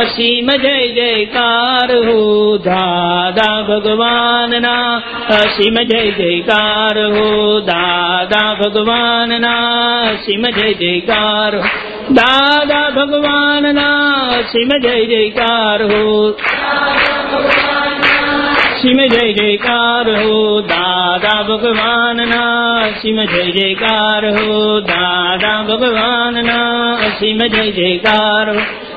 અસીમ જય જયકાર હો, દાદા ભગવાનના. અસીમ જય જયકાર હો, દાદા ભગવાનના. અસીમ જય જયકાર હો, દાદા ભગવાનના. અસીમ જય જયકાર હો સિમ જય જયકાર હો, દાદા ભગવાનના. સિમ જય જયકાર હો, દાદા ભગવાનના. સિમ જય જયકાર હો.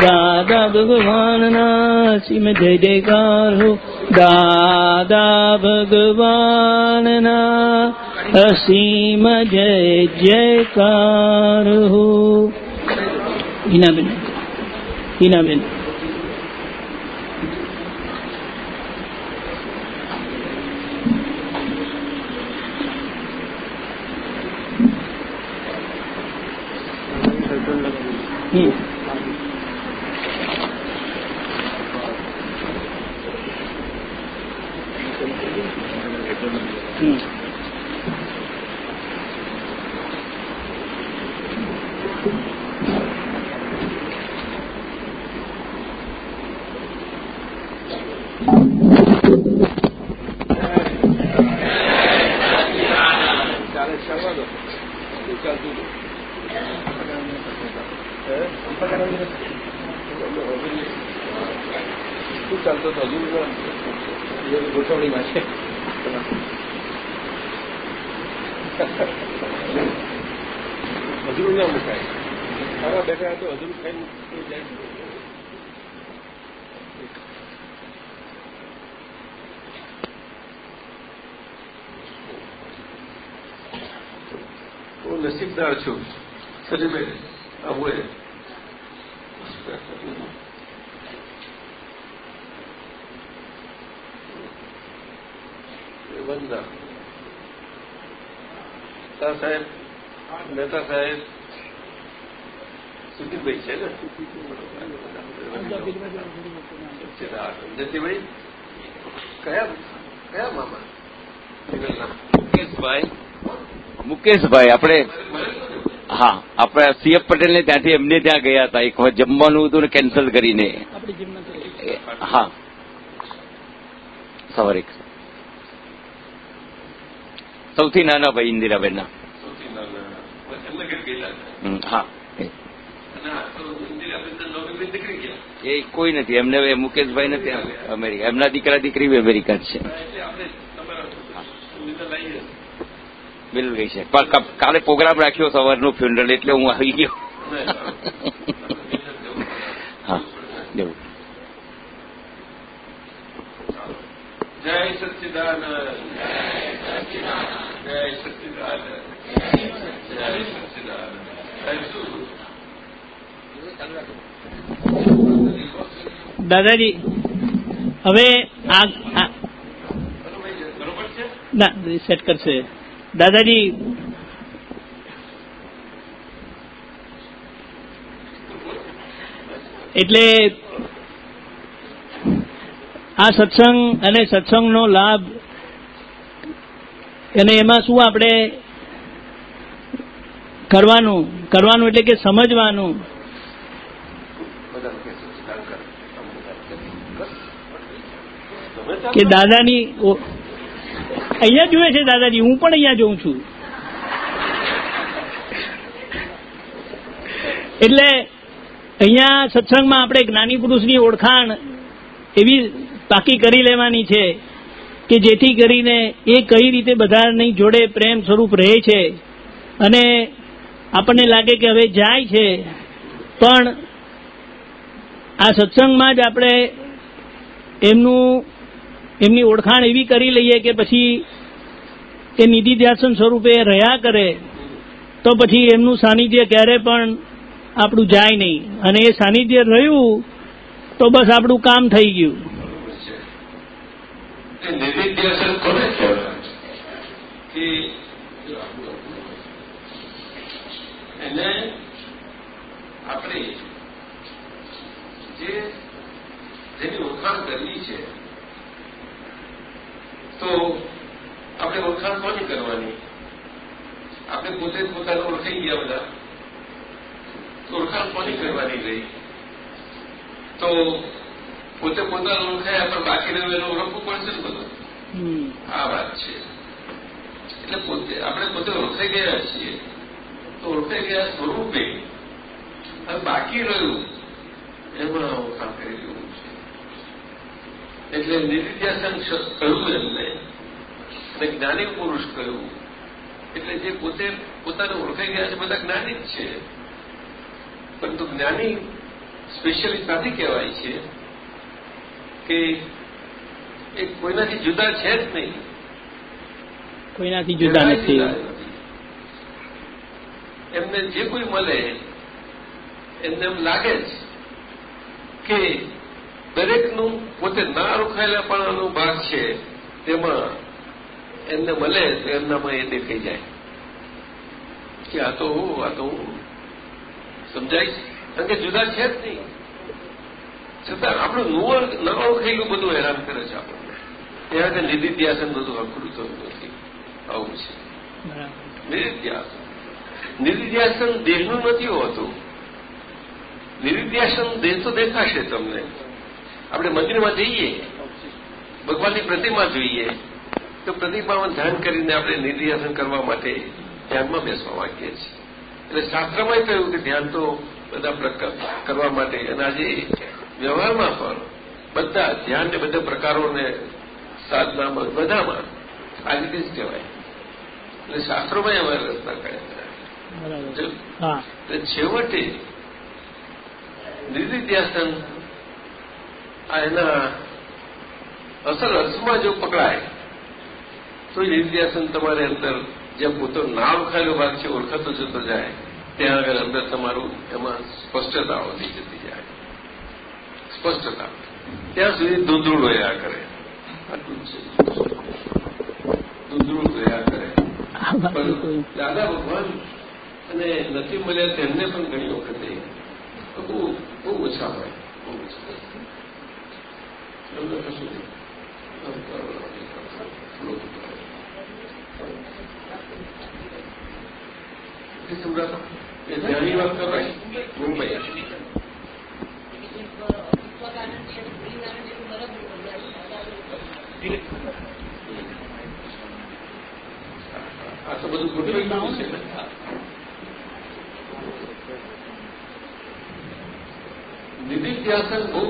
દાદા ભગવાનના સિમ જય જયકાર હો દાદા ભગવાનના અસીમ જય જયકાર હો હિનાબેન હિનાબેન હમ શું ચાલતો હતો હજુ ગોઠવણીમાં છે હજુ ના મુકાય. ખાવા બેઠા તો અધરું ખાઈ જાય. હું નસીબદાર છું. સજભાઈ આવું એ વંદના સાહેબ મહેતા સાહેબ સુધીરભાઈ છે ને? જતીભાઈ કયા કયા મામા? મુકેશભાઈ. મુકેશભાઈ આપણે હા આપણે સીએફ પટેલને ત્યાંથી એમને ત્યાં ગયા હતા. એક વખત જમવાનું હતું ને કેન્સલ કરીને. આપણે જીમના એ, હા. સવારે સૌથી નાના ભાઈ ઇન્દિરાબેનના. હા. એ કોઈ નથી એમને મુકેશભાઈ નથી અમેરિકા. એમના દીકરા દીકરી અમેરિકા છે. બિલ ગઈ છે. પણ કાલે પ્રોગ્રામ રાખ્યો સવારનો ફ્યુનરલ એટલે હું આવી ગયો. હા જરૂર જય સચિદાન જય સચિદાન જય સચિદાન જય સચિદાન દાદાજી, હવે સેટ કરશે. દાદાજી, એટલે આ સત્સંગ અને સત્સંગનો લાભ, અને એમાં શું આપણે કરવાનું કરવાનું એટલે કે સમજવાનું. કે દાદાની અહીંયા જુએ છે દાદાજી, હું પણ અહીંયા જોઉં છું. એટલે અહીંયા સત્સંગમાં આપણે જ્ઞાની પુરુષની ઓળખાણ એવી પાકી કરી લેવાની છે કે જેથી કરીને એ કઈ રીતે બધાની જોડે પ્રેમ સ્વરૂપ રહે છે અને આપણને લાગે કે હવે જાય છે, પણ આ સત્સંગમાં જ આપણે એમનું, એમની ઓળખાણ એવી કરી લઈએ કે પછી એ નિધિ ધ્યાસન સ્વરૂપે રહ્યા કરે, તો પછી એમનું સાનિધ્ય ક્યારે પણ આપણું જાય નહીં. અને એ સાનિધ્ય રહ્યું, તો બસ આપણું કામ થઈ ગયું. નિધિધ્યાસન કોને કહેવાય કે એને આપણે જે જેની ઓળખાણ કરવી છે તો આપણે ઓળખાણ કોની કરવાની? આપણે પોતે પોતાને ઓળખાઈ ગયા બધા. તો ઓળખાણ કોની કરવાની રહી? તો પોતે પોતાને ઓળખાયા પણ બાકી રહ્યું એને ઓળખવું પડશે ને બધું? આ વાત છે. એટલે પોતે આપણે પોતે ઓળખાઈ ગયા છીએ. તો ઓળખાઈ ગયા સ્વરૂપે. હવે બાકી રહ્યું એમાં ઓળખાણ કરી દેવું છે. એટલે નિરિધ્યાસન કહ્યું એમને અને જ્ઞાની પુરુષ કહ્યું. એટલે જે પોતે પોતાને ઓળખાઈ ગયા છે બધા જ્ઞાની જ છે. પરંતુ જ્ઞાની સ્પેશિયલી ત્યાંથી કહેવાય છે કે એ કોઈનાથી જુદા છે જ નહીં. કોઈનાથી જુદા નથી. એમને જે કોઈ મળે એમને એમ લાગે જ કે દરેકનું પોતે ના રોખાયેલા પણ ભાગ છે તેમાં એમને મળે તો એમનામાં એ દેખાઈ જાય. કે આ તો હું આ તો હું. સમજાય કારણ કે જુદા છે જ નહીં. છતાં આપણું નુવર ના ઓળખેલું બધું હેરાન કરે છે આપણને. ત્યાં આગળ નિધિધ્યાસન બધું થયું નથી. આવું છે. નિધિધ્યાસન નિધિધ્યાસન દેહનું નથી હોતું. નિધિધ્યાસન દેહ તો દેખાશે તમને. આપણે મંદિરમાં જઈએ, ભગવાનની પ્રતિમા જોઈએ, તો પ્રતિમામાં ધ્યાન કરીને આપણે નિધિધ્યાસન કરવા માટે ધ્યાનમાં બેસવા માંગીએ છીએ. એટલે શાસ્ત્રમાં કહ્યું કે ધ્યાન તો બધા કરવા માટે અને આજે વ્યવહારમાં પણ બધા ધ્યાન ને બધા પ્રકારોને સાધનામાં, બધામાં આ રીતે જ કહેવાય. એટલે શાસ્ત્રોમાં એવા રચના કર્યા હા. છેવટે નિધિધ્યાસન આ એના અસલ અર્થમાં જો પકડાય તો નિધિધ્યાસન તમારે અંદર જ્યાં પોતાનો નામ ખાલી ભાગ છે ઓળખાતો જતો જાય ત્યાં આગળ અંદર તમારું એમાં સ્પષ્ટતા વધી જતી જાય. સ્પષ્ટતા. ત્યાં સુધી ધૂંધળું રહ્યા કરે. આટલું છે. ધૂંધળું રહ્યા કરે. દાદા ભગવાન અને નથી મળ્યા તેમને પણ ઘણી વખતે બહુ બહુ ઓછા હોય, બહુ ઓછા એમને વાત કરવાય આ તો બધું ગોઠવાઈ છે. નિધિધ્યાસન બહુ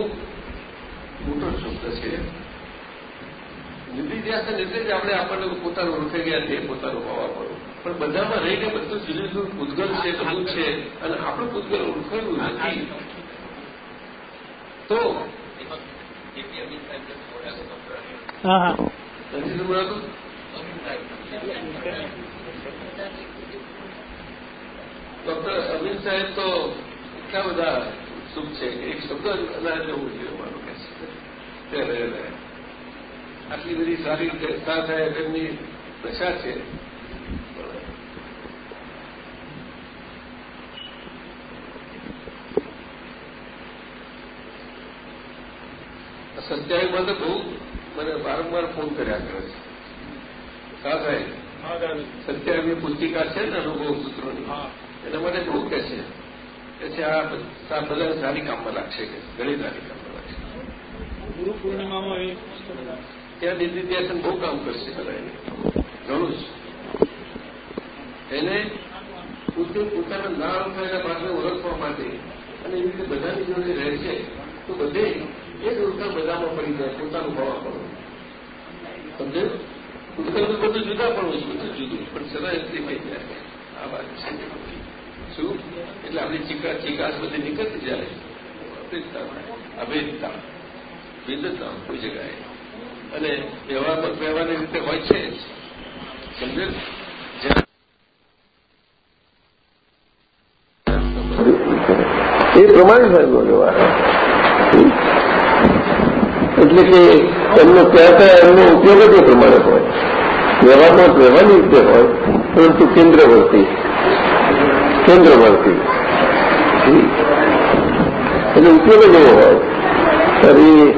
મોટો શબ્દ છે. નિધિધ્યાસન એટલે જ આપણે આપણને પોતાનું ઓળખાઈ ગયા છે પોતાનું હોવા પડો. પણ બધામાં રહીને બધું જુદું જુદું પૂતગલ છે બધું છે અને આપણું પૂતગલ ઓળખાયું નથી. તો હા હા. ડોક્ટર અમિત સાહેબ તો એટલા બધા સુખ છે એક શબ્દ ના જવું જોઈએ મારું કે છે. આટલી બધી સારી રીતે સાહેબ એમની દશા છે. સત્યાવીમાં તો બહુ મને વારંવાર ફોન કર્યા કરે છે. સાહેબ સત્યાવી પુસ્તિકા છે ને અનુભવ સૂત્રોની એના માટે બહુ કે છે. કે છે આ બધા સારી કામમાં લાગશે કે ઘણી સારી કામમાં લાગશે. ગુરુ પૂર્ણિમામાં ત્યાં દીદી ત્યાં બહુ કામ કરશે બધા એને ઘણું જ. એને પોતે પોતાના નામ ઓળખાયેલા પાછળ ઓળખવા માટે અને એવી રીતે બધાની જોડે રહે છે તો બધે એક જ બધામાં પડી જાય પોતાનું ભાવ પડવું સમજે ઉત્કલ બધું જુદા પણ હોય બધું જુદું પણ સરળ થઈ જાય આ વાત છે શું એટલે આપણી ચીકા ચીકાશ બધી નીકળતી જાય અભેદતા ભેદતા કોઈ જગાએ અને વ્યવહારમાં વ્યવહારની રીતે હોય છે સમજે એ પ્રમાણે સાહેબનો વ્યવહાર એટલે કે એમનો કહેતા એમનો ઉપયોગ જ એ પ્રમાણે હોય. વ્યવહારમાં વ્યવહારની રીતે હોય, પરંતુ કેન્દ્રવર્તી. કેન્દ્રવર્તી. એટલે ઉપયોગ જ એવો હોય. તરી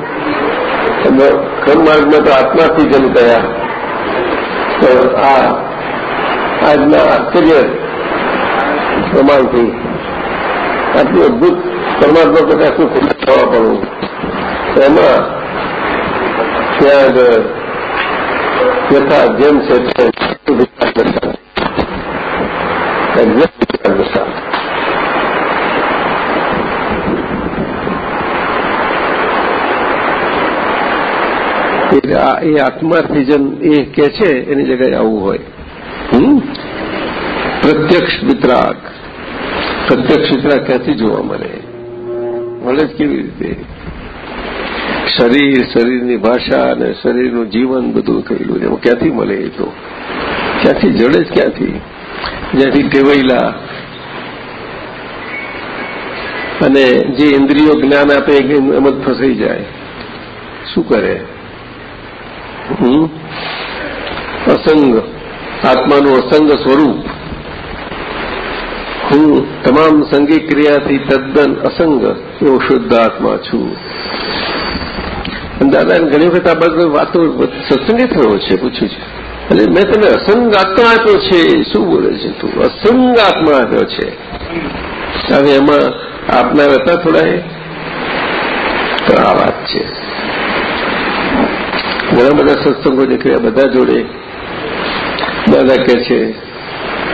ક્રમમાર્ગમાં તો આત્માથી જન થયા. તો આ, આજના આશ્ચર્ય પ્રમાણથી આટલું અદભુત પરમાત્મા પ્રકાશનું ખુલ્લું થવા પડવું. એમાં ત્યાં આગળ યથા જેમ છે એક્ઝેક્ટ વિચાર દશા એ કે છે, એની જગ્યાએ આવું હોય. પ્રત્યક્ષ વિતરાગ પ્રત્યક્ષ વિતરાગ ક્યાંથી જોવા મળે? મળે જ કેવી રીતે. શરીર, શરીરની ભાષા અને શરીરનું જીવન બધું થયેલું એમાં ક્યાંથી મળે એ તો? ક્યાંથી? જડે જ ક્યાંથી? જ્યાંથી ટેવાયેલા અને જે ઇન્દ્રિયો જ્ઞાન આપે એમ જ ફસાઈ જાય. શું કરે? અસંગ. આત્માનું અસંગ સ્વરૂપ. હું તમામ સંગી ક્રિયાથી તદ્દન અસંગ, એવો શુદ્ધ આત્મા છું. દાદા ઘણી વખત આ બધું વાતો સત્સંગે થયો છે, પૂછ્યું છે. એટલે મેં તને અસંગ આત્મા આપ્યો છે શું બોલે છે તું? અસંગ આત્મા આપ્યો છે. હવે એમાં આપનાર હતા થોડા એ? આ વાત છે. ઘણા બધા સત્સંગો નીકળ્યા બધા જોડે દાદા કહે છે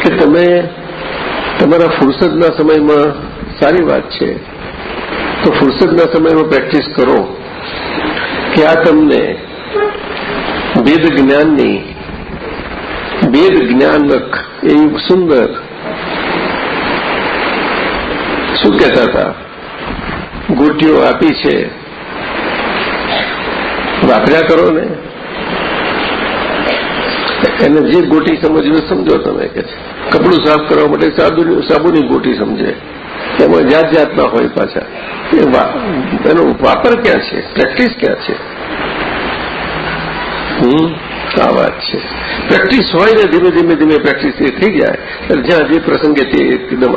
કે તમે તમારા ફુરસદના સમયમાં સારી વાત છે. તો ફુરસદના સમયમાં પ્રેક્ટિસ કરો. કે તમને વેદ જ્ઞાનની વેદ જ્ઞાનક એવી સુંદર શું કહેતા હતા? ગોટીઓ આપી છે। વાપર્યા કરો ને? એને જે ગોટી સમજવી સમજો તમે કે કપડું સાફ કરવા માટે સાબુની ગોટી સમજે. એમાં જાત જાતના હોય પાછા. એનો વાપર ક્યાં છે? પ્રેક્ટિસ ક્યાં છે? આ વાત છે. પ્રેક્ટિસ હોય ને ધીમે ધીમે ધીમે પ્રેક્ટિસ થઈ જાય. જ્યાં જે પ્રસંગે તે એકદમ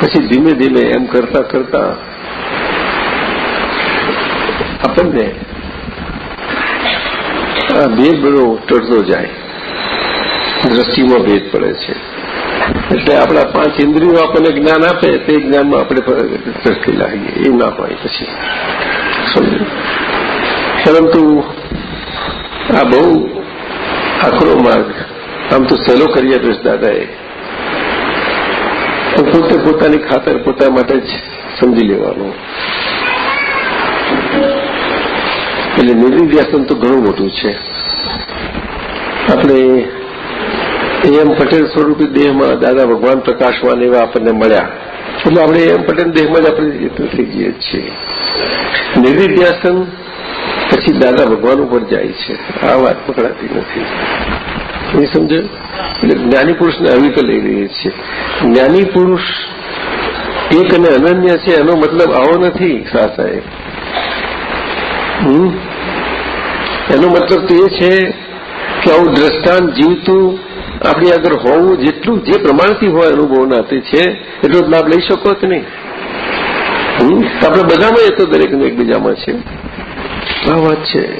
પછી ધીમે ધીમે એમ કરતા કરતા આપણને આ ભેદ બધો ટળતો જાય. દ્રષ્ટિમાં ભેદ પડે છે. એટલે આપણા પાંચ ઇન્દ્રિયો આપણને જ્ઞાન આપે, તે જ્ઞાનમાં આપણે દ્રષ્ટિ લાગીએ એવું ના હોય પછી. પરંતુ આ બહુ આકરો માર્ગ. આમ તો સહેલો કરી આપ્યો છે દાદાએ. પોતે પોતાની ખાતર પોતા માટે જ સમજી લેવાનું. એટલે નિર્વિધ્યાસન તો ઘણું મોટું છે. આપણે એમ પટેલ સ્વરૂપી દેહમાં દાદા ભગવાન પ્રકાશવાન એવા આપણને મળ્યા. એટલે આપણે એમ પટેલ દેહમાં જ આપણે થઈ જઈએ છીએ. નિર્વિધ્યાસન પછી દાદા ભગવાન ઉપર જાય છે. આ વાત પકડાતી નથી. એ સમજે? એટલે જ્ઞાની પુરુષને રીતે લઈ રહીએ છીએ. જ્ઞાની પુરુષ એક અને અનન્ય છે, એનો મતલબ આવો નથી, શાહ સાહેબ. એનો મતલબ તો એ છે કે આવું દ્રષ્ટાંત જીવતું આપણી આગળ હોવું જેટલું જે પ્રમાણથી હોય અનુભવ નાતે છે, એટલો જ લાભ લઈ શકો કે નહીં? આપણે બધામાં એ તો દરેકને એકબીજામાં છે. આ વાત છે.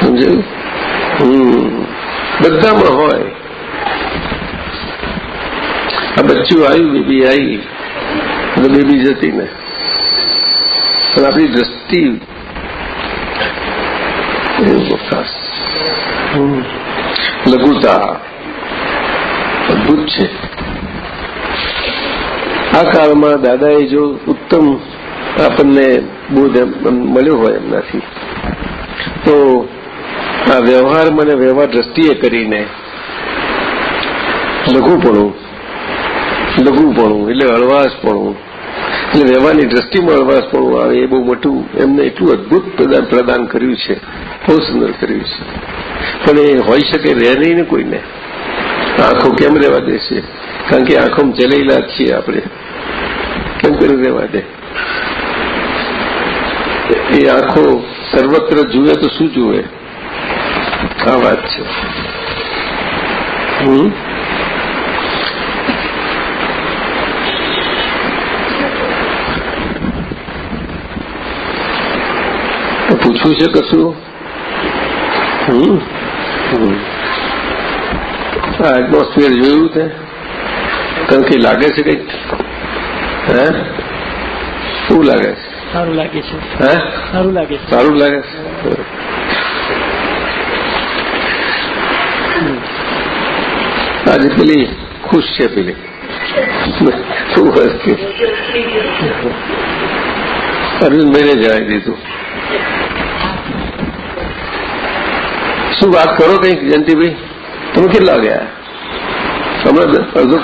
સમજાયું? બધામાં હોય. આ બચ્ચું આવ્યું બેબી આવી અને બેબી જતી ને. પણ આપણી દ્રષ્ટિ ખાસ. લઘુતા. અદભુત છે. આ કાળમાં દાદાએ જો ઉત્તમ આપણને બોધ મળ્યો હોય એમનાથી, તો આ વ્યવહાર મને વ્યવહાર દ્રષ્ટિએ કરીને લઘુપણું લઘુપણું એટલે હળવાશપણું, એટલે વ્યવહારની દ્રષ્ટિમાં હળવાશપણું આવે એ બહુ મોટું એમને એટલું અદભુત પ્રદાન કર્યું છે, બહુ સુંદર કર્યું છે. પણ એ હોઈ શકે રહે નહીં ને કોઈને. આંખો કેમ રહેવા દેશે કારણ કે આંખોમાં ચલેલા છીએ આપણે. કેમ કરી રહેવા દે? એ આંખો સર્વત્ર જુએ તો શું જુએ? આ વાત છે. પૂછવું છે કશું? હમ? આ એટમોસ્ફિયર જોયું છે કારણ કે લાગે છે કંઈક? હે? શું લાગે છે? સારું લાગે છે. હે? સારું લાગે છે. સારું લાગે છે. આજે પેલી ખુશ છે પેલી. શું હશે અરવિંદભાઈને જણાવી દીધું. શું વાત કરો કંઈક જયંતિભાઈ? તમે કેટલા ગયા હમણાં અડધો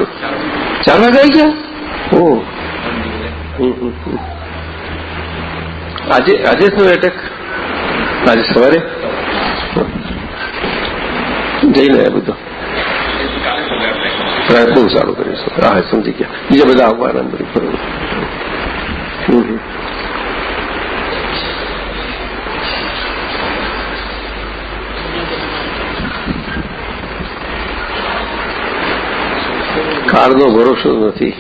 ચાર વાગે ગયા? ઓ. હમ, હમ, હમ. આજે આજે શું એટેક આજે સવારે? જઈને આવ્યા બધું. બહુ સારું કર્યું સર. હા સમજી ગયા. બીજા બધા આવવાના બધું બરોબર કાળનો ભરોસો નથી.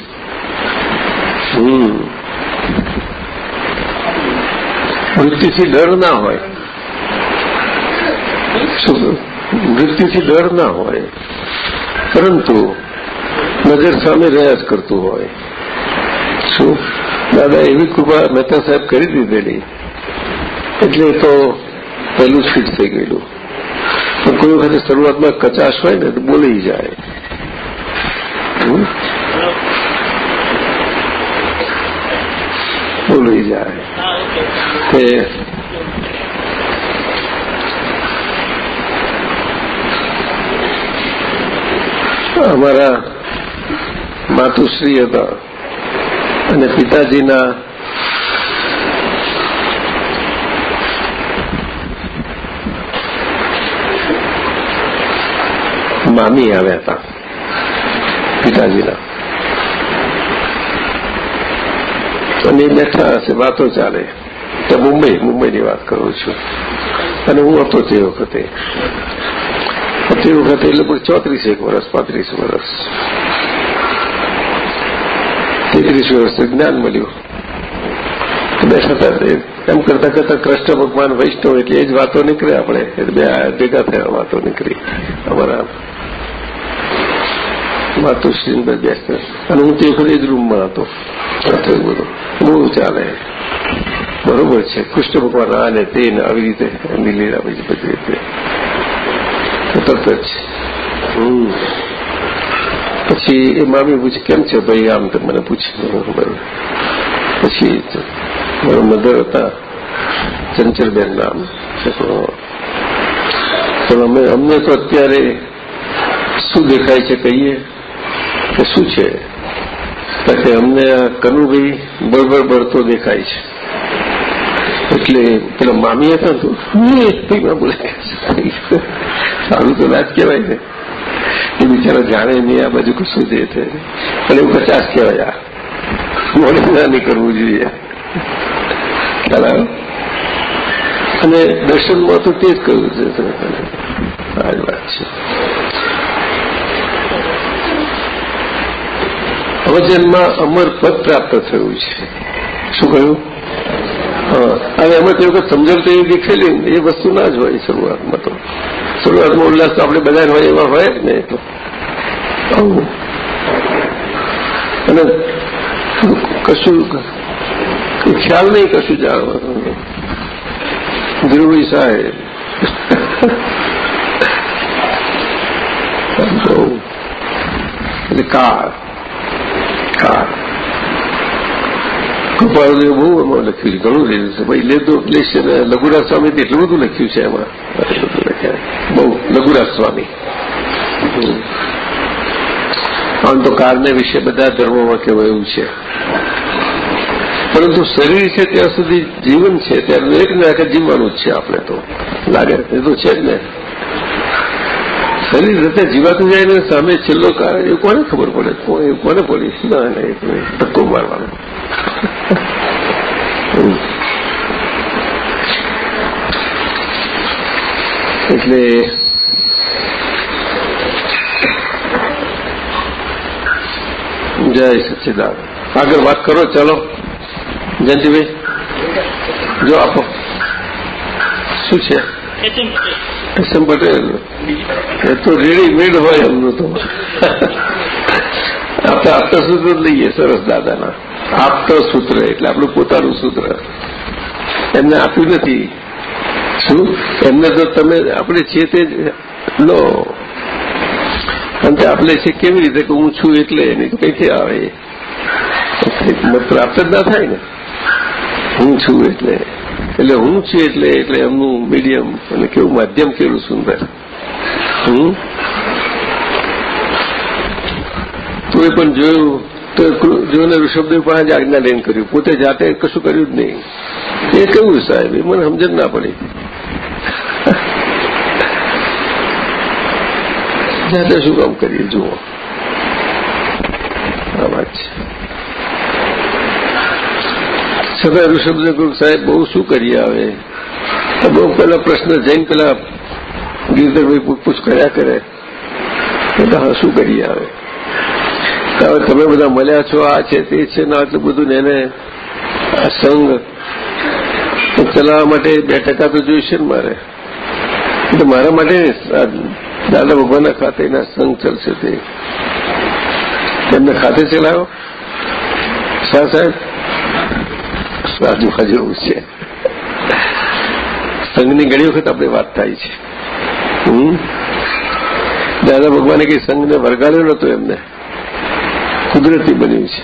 મૃત્યુથી ડર ના હોય. મૃત્યુથી ડર ના હોય. પરંતુ નજર સામે રહ્યા જ કરતું હોય. શું? દાદા, એવી કૃપા મહેતા સાહેબ કરી દીધેલી. એટલે તો પહેલું ફિટ થઈ ગયેલું. પણ કોઈ વખતે શરૂઆતમાં કચાશ હોય ને તો બોલી જાય હમ? બોલી જાય તે અમારા માતુશ્રી હતા અને પિતાજીના મામી આવ્યા હતા, પિતાજીના. અને બેઠા હશે, વાતો ચાલે. મુંબઈ, મુંબઈની વાત કરું છું. અને હું હતો તે વખતે. તે વખતે એટલે પણ ચોત્રીસ એક વર્ષ, પાંત્રીસ વર્ષ. તેત્રીસ વર્ષે જ્ઞાન મળ્યું. બેઠા એમ કરતા કરતા કૃષ્ણ ભગવાન વૈષ્ણવ એટલે એ જ વાતો નીકળે આપણે. એટલે બે ભેગા થયા વાતો નીકળી અમારા માતુશ્રી બેસતા અને હું તે વખતે જ રૂમમાં હતો થયું બધું બહુ ચાલે બરોબર છે કૃષ્ણ ભગવાન આ ને તે ને આવી રીતે એમની લીલા બધી બધી રીતે તરત જ પછી એ મામી પૂછે કેમ છે ભાઈ આમ તો મને પૂછ્યું પછી મારા મધર હતા ચંચલબેન નામ પણ અમે અમને તો અત્યારે શું દેખાય છે કહીએ કે શું છે? કે અમને આ કનુભાઈ બળબડ બળતો દેખાય છે. એટલે પેલા મામી હતા તો સારું તો ના જ કહેવાય ને. એ બિચારા જાણે નહીં આ બાજુ કશું જે છે અને એવું કચાશ કહેવાય આ. મોડે ના નહીં કરવું જોઈએ. ખ્યાલ અને દર્શનમાં તો તે જ કહ્યું છે. આ વાત છે. અવજનમાં અમર પદ પ્રાપ્ત થયું છે. શું કહ્યું? અને એમાં તે વખત સમજણ એવી દેખેલી એ વસ્તુ ના જ હોય શરૂઆતમાં તો. શરૂઆતમાં ઉલ્લાસ તો આપણે બધા હોય એવા હોય ને તો. અને કશું ખ્યાલ નહીં કશું જાણવાનું. ધ્રુવી સાહેબ. એટલે કાર. કાર કૃપાળુદેવ બહુ એમાં લખ્યું છે ઘણું લીધું છે ભાઈ લેતો લેશ છે ને લઘુરાજ સ્વામી એટલું બધું લખ્યું છે એમાં બહુ લઘુરાજ સ્વામી આમ તો કારને વિશે બધા ધર્મોમાં કહેવાયું છે પરંતુ શરીર છે ત્યાં સુધી જીવન છે ત્યારે દરેકને આખે જીવવાનું જ છે આપણે તો લાગે એ તો છે જ ને શરીર જતા જીવાતું જાય ને સામે છેલ્લો કાર, એ કોને ખબર પડે? એ કોને પડી ના ધક્કો મારવાનો. એટલે જય સચ્ચિદાન આગળ વાત કરો, ચાલો. જયંતિભાઈ, જો આપો. શું છે? એસએમ પટેલ. એ તો રેડીમેડ હોય એમનું તો. આપણે આપતા લઈએ સરસ દાદાના. આપતો સૂત્ર એટલે આપણું પોતાનું સૂત્ર. એમને આપ્યું નથી. શું? એમને તો તમે, આપણે છીએ તે લો. અને આપણે છે કેવી રીતે કે હું છું એટલે એની કંઈથી આવે. પ્રાપ્ત જ ના થાય ને. હું છું એટલે. એટલે હું છું એટલે એટલે એમનું મીડિયમ અને કેવું માધ્યમ કેવું સુંદર. હમ? તો એ પણ જોયું, તો જોને ઋષભદેવ પાસે આજ્ઞા લઈને કર્યું. પોતે જાતે કશું કર્યું જ નહીં. એ કેવું સાહેબ? એ મને સમજણ ના પડી. જાતે શું કામ કરીએ? જુઓ. આ વાત છે. છતાં ઋષભદેવ સાહેબ બહુ શું કરી આવે? બહુ પેલા પ્રશ્ન જૈન પેલા ગીરધરભાઈ પૂછપૂછ કર્યા કરે. બધા શું કરીએ આવે? હવે તમે બધા મળ્યા છો, આ છે, તે છે, ને આટલું બધું એને આ સંઘ. ચલાવવા માટે બે ટકા તો જોઈશે ને મારે. એટલે મારા માટે દાદા ભગવાનના ખાતે એના સંઘ ચલશે તે. એમને ખાતે ચલાવ્યો? શાહ સાહેબ? જેવું છે સંઘની ઘણી વખત આપણે વાત થાય છે દાદા ભગવાને કઈ સંઘને વરગાડ્યો નતો એમને કુદરતી બન્યું છે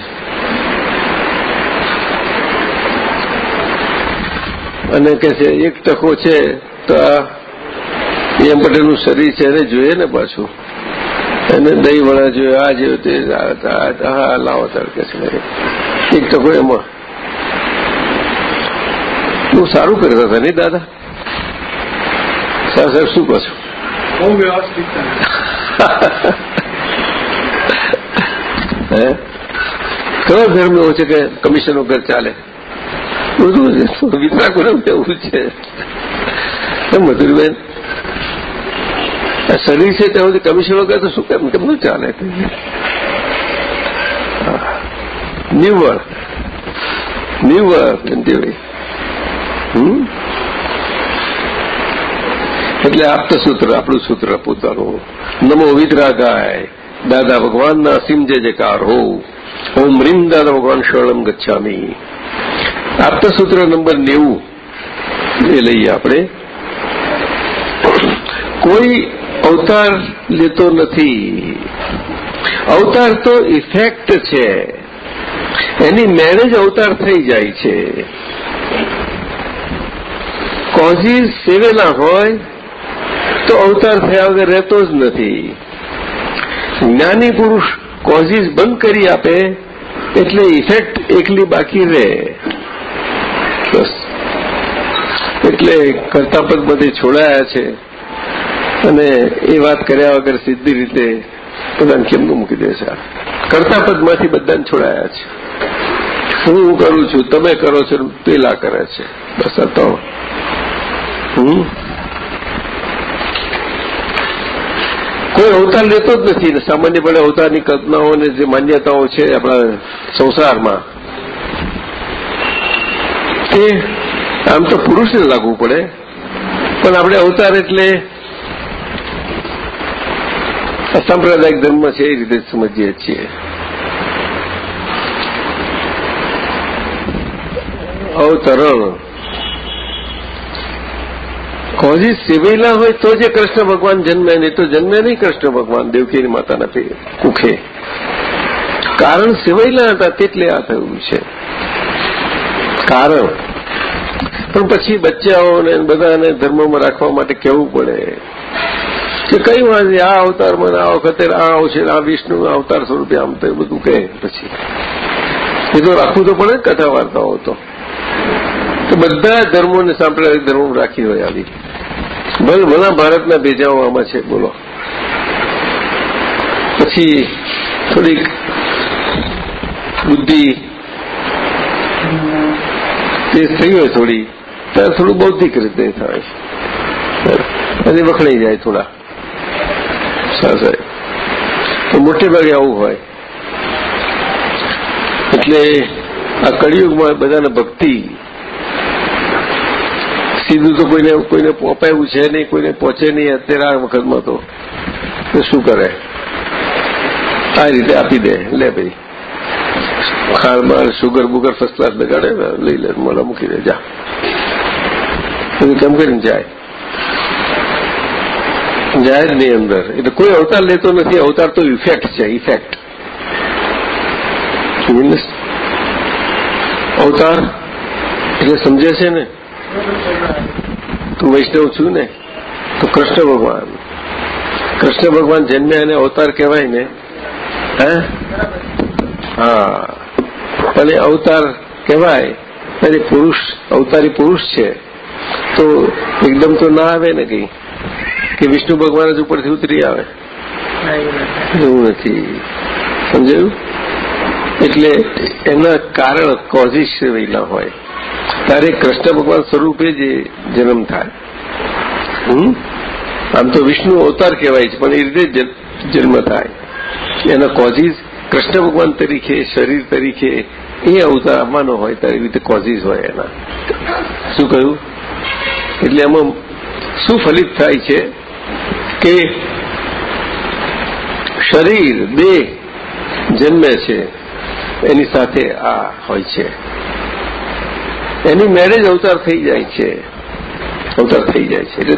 અને કે છે એક ટકો છે તો આ એમ પટેલનું શરીર છે એને જોઈએ ને પાછું એને દહીં વડા જોયું આ જોયું તે હા લાવો તાર કે છે એક ટકો એમાં બહુ સારું કરતા હતા નહીં દાદા? સાહેબ શું કહો છો? બહુ વ્યવસ્થિત હે? કયો ધર્મ એવો છે કે કમિશન વગર ચાલે. બધું વિતરાકો એવું છે. મધુરબેન? આ શરીર છે ત્યાં સુધી કમિશન વગર તો શું કેમ? બધું ચાલે? નિવળ નિવળ જયંતિભાઈ. હમ? એટલે આપતા સૂત્ર, આપણું સૂત્ર પોતાનું નમો વિતરાગાય દાદા ભગવાનના અસીમ જે જયકાર હો. ઓમ રીમ દાદા ભગવાન શરણમ ગચ્છામી. આપતા સૂત્ર નંબર નેવું. એ લઈએ આપણે. કોઈ અવતાર લેતો નથી. અવતાર તો ઇફેક્ટ છે. એની મેરેજ અવતાર થઈ જાય છે. કોઝિસ સેવેલા હોય તો અવતાર થયા વગર રહેતો જ નથી. જ્ઞાની પુરુષ કોઝીસ બંધ કરી આપે એટલે ઇફેક્ટ એકલી બાકી રહે. બસ. એટલે કર્તાપદમાંથી છોડાયા છે અને એ વાત કર્યા વગર સીધી રીતે બધાને કેમનું મૂકી દે છે? કર્તાપદમાંથી બધાને છોડાયા છે. હું કરું છું? તમે કરો છો પેલા કરે છે. બસ તો હમ. કોઈ અવતાર લેતો જ નથી. સામાન્યપણે અવતારની કલ્પનાઓ અને જે માન્યતાઓ છે આપણા સંસારમાં, તે આમ તો પુરુષને લાગવું પડે. પણ આપણે અવતાર એટલે સાંપ્રદાયિક ધર્મ છે એ રીતે સમજીએ છીએ. અવતરણ. કોઝિસ સેવેલા હોય તો જે કૃષ્ણ ભગવાન જન્મે, નહીં તો જન્મે નહીં કૃષ્ણ ભગવાન. દેવકીની માતાના કુખે કારણ સેવાયેલા હતા તેટલે આ થયું છે. કારણ. પણ પછી બચ્ચાઓને બધાને ધર્મમાં રાખવા માટે કહેવું પડે? કે કઈ વાંધે આ અવતારમાં આ વખતે આ આવશે આ વિષ્ણુ અવતાર સ્વરૂપે આમ તો બધું કહે. પછી. એ તો રાખવું તો પડે કથા વાર્તાઓ તો. બધા ધર્મોને સાંપ્રદાયિક ધર્મો રાખી હોય આવી ભલે ભલા ભારતના ભેજાઓ આમાં છે, બોલો. પછી થોડીક બુદ્ધિ તે થઈ હોય થોડી, ત્યારે થોડું બૌદ્ધિક રીતે થાય અને વખણાઈ જાય થોડા. સાહેબ તો મોટે ભાગે આવું હોય. એટલે આ કળિયુગમાં બધાને ભક્તિ સીધું તો કોઈને કોઈને અપાયું છે નહીં, કોઈને પહોંચે નહીં અત્યારે આ વખતમાં તો. શું કરે? આ રીતે આપી દે. લે ભાઈ. ખાંડમાં સુગર બુગર ફર્સ્ટ ક્લાસ લગાડે લઈ લે મોડા મૂકી દે, જા. કેમ કરીને જાય? જાય જ અંદર. એટલે કોઈ અવતાર લેતો નથી, અવતાર તો ઇફેક્ટ છે ઇફેક્ટ અવતાર એટલે સમજે છે ને? તું વૈષ્ણવ છું ને? તો કૃષ્ણ ભગવાન. કૃષ્ણ ભગવાન જન્મ્યા એને અવતાર કહેવાય ને, હે? પણ એ અવતાર કહેવાય અને પુરુષ, અવતારી પુરુષ છે. તો એકદમ તો ના આવે ને કઈ? કે વિષ્ણુ ભગવાન જ ઉપરથી ઉતરી આવે? એવું નથી. સમજાયું? એટલે એના કારણ કોઝિસ રહેલા હોય. ત્યારે કૃષ્ણ ભગવાન સ્વરૂપે જે જન્મ થાય. આમ તો વિષ્ણુ અવતાર કહેવાય છે, પણ એ રીતે જન્મ થાય. એના કોઝીસ કૃષ્ણ ભગવાન તરીકે, શરીર તરીકે એ અવતાર આવવાનો હોય ત્યારે રીતે કોઝીસ હોય એના. શું કહ્યું? એટલે એમાં શું ફલિત થાય છે? કે શરીર, દેહ જન્મે છે, એની સાથે આ હોય છે. એની મેરેજ અવતાર થઈ જાય છે. અવતાર થઈ જાય છે. એટલે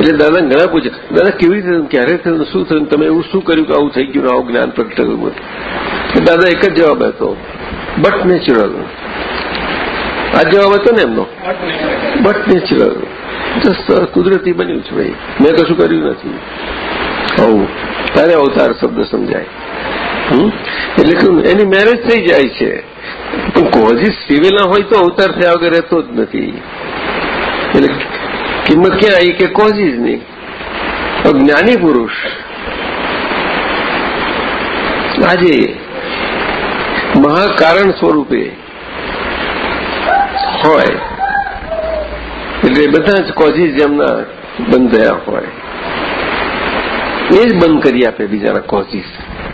એટલે દાદા ઘણા પૂછે દાદા કેવી રીતે ક્યારે થયું? શું થયું? તમે એવું શું કર્યું કે આવું થઈ ગયું? આવું જ્ઞાન પ્રગટ થયું? દાદા એક જ જવાબ હતો બટ નેચરલ આ જવાબ હતો ને એમનો? બટ નેચરલ કુદરતી બન્યું છે ભાઈ. મેં કશું કર્યું નથી. આવું તારે અવતાર શબ્દ સમજાય. એટલે એની મેરેજ થઈ જાય છે. કોઝિસ સિવેલા હોય તો અવતાર થયા વગર રહેતો જ નથી. એટલે કિંમત ક્યાં આવી કે કોઝિસની જ્ઞાની પુરુષ. આજે મહાકારણ સ્વરૂપે હોય. એટલે બધા જ કોઝિસ જેમના બંધ થયા હોય. એ જ બંધ કરી આપે બીજાના કોઝિસ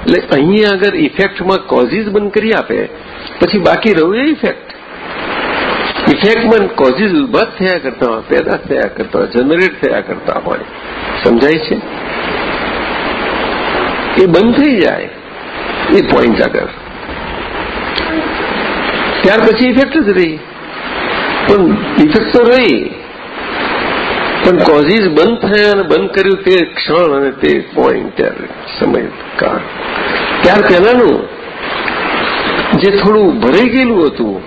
એટલે અહીંયા આગળ ઇફેક્ટમાં કોઝિસ બંધ કરી આપે. પછી બાકી રહ્યું એ ઇફેક્ટ ઇફેક્ટમાં કોઝીસ ઊભા થયા કરતા હોય, પેદા થયા કરતા હોય જનરેટ થયા કરતા હોય. સમજાય છે? એ બંધ થઈ જાય, એ પોઈન્ટ આગળ. ત્યાર પછી ઇફેક્ટ જ રહી. પણ ઇફેક્ટ તો રહી. પણ કોઝિસ બંધ થયા અને બંધ કર્યું તે ક્ષણ અને તે પોઈન્ટ ત્યારે સમય, કાળ. ત્યાર પહેલાનું જે થોડું ભરાઈ ગયેલું હતું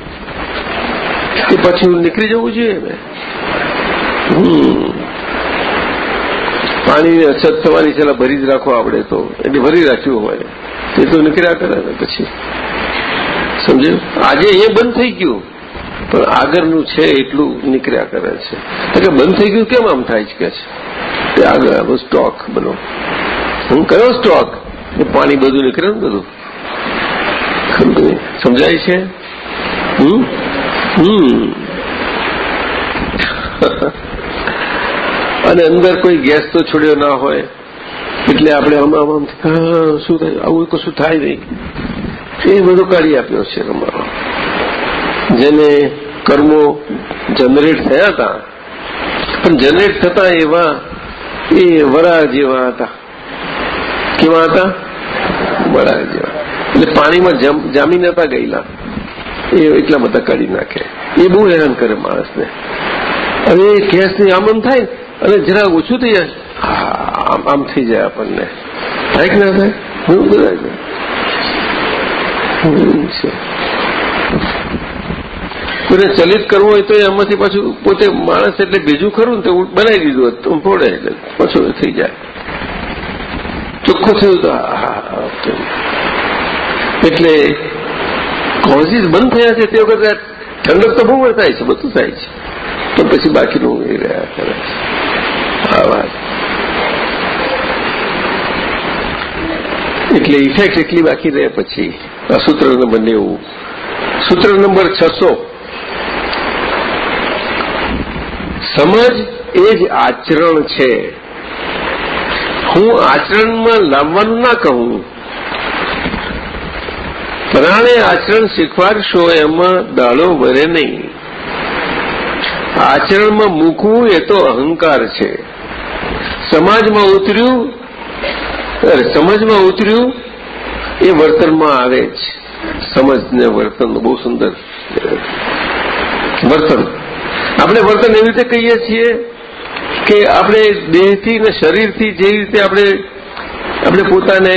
તે પછી નીકળી જવું જોઈએ ને પાણીની અછત થવાની છે ભરી જ રાખો આપણે તો. એટલે ભરી રાખ્યું હોય. એ તો નીકળ્યા કરે ને પછી. સમજ્યું? આજે એ બંધ થઈ ગયું. પણ આગળનું છે, એટલું નીકળ્યા કરે છે. એટલે બંધ થઈ ગયું, કેમ આમ થાય છે કે છે? તે આગળ સ્ટોક બનો. હું કયો સ્ટોક પાણી બધું નીકળે ને બધું? ખરું સમજાય છે? હમ? હમ. અને અંદર કોઈ ગેસ તો છોડ્યો ના હોય, એટલે આપણે આમ આમ શું થાય? આવું કશું થાય નહીં. એ બધું કાઢી આપ્યો છે અમારો જેને કર્મો જનરેટ થયા હતા. પણ જનરેટ થતા એવા એ વરા જેવા હતા. કેવા હતા? વરા જેવા. એટલે પાણીમાં જામી નતા ગયેલા. એ એટલા બધા કાઢી નાખે. એ બહુ હેરાન કરે માણસને. હવે એ ગેસની આમ આમ થાય અને જરા ઓછું થઈ જાય. હા, આમ આમ થઈ જાય આપણને. થાય કે ના થાય? હમ, બધા. કોઈને ચલિત કરવું હોય તો એમાંથી પાછું પોતે માણસ એટલે બીજું ખરું ને તો બનાવી દીધું હતું ફોડે એટલે પાછું થઈ જાય. ચોખ્ખું થયું તો હા, હા, હા. એટલે કોઝિસ બંધ થયા છે તે વખતે ઠંડક તો બહુ થાય છે, બધું થાય છે. પણ પછી બાકીનું એ રહ્યા કરે છે. એટલે ઇફેક્ટ એટલી બાકી રહે પછી. આ સૂત્ર નંબર નેવું. સૂત્ર નંબર છસો. સમજ એ જ આચરણ છે. હું આચરણમાં લાવવાનું ના કહું. પ્રાણે આચરણ શીખવાડશો એમાં દાડો વરે નહીં. આચરણમાં મૂકવું એ તો અહંકાર છે. સમાજમાં ઉતર્યું સમજમાં ઉતર્યું, એ વર્તનમાં આવે જ. સમજ ને વર્તન બહુ સુંદર વર્તન. આપણે વર્તન એવી રીતે કહીએ છીએ કે આપણે દેહથી ને શરીરથી જે રીતે આપણે આપણે પોતાને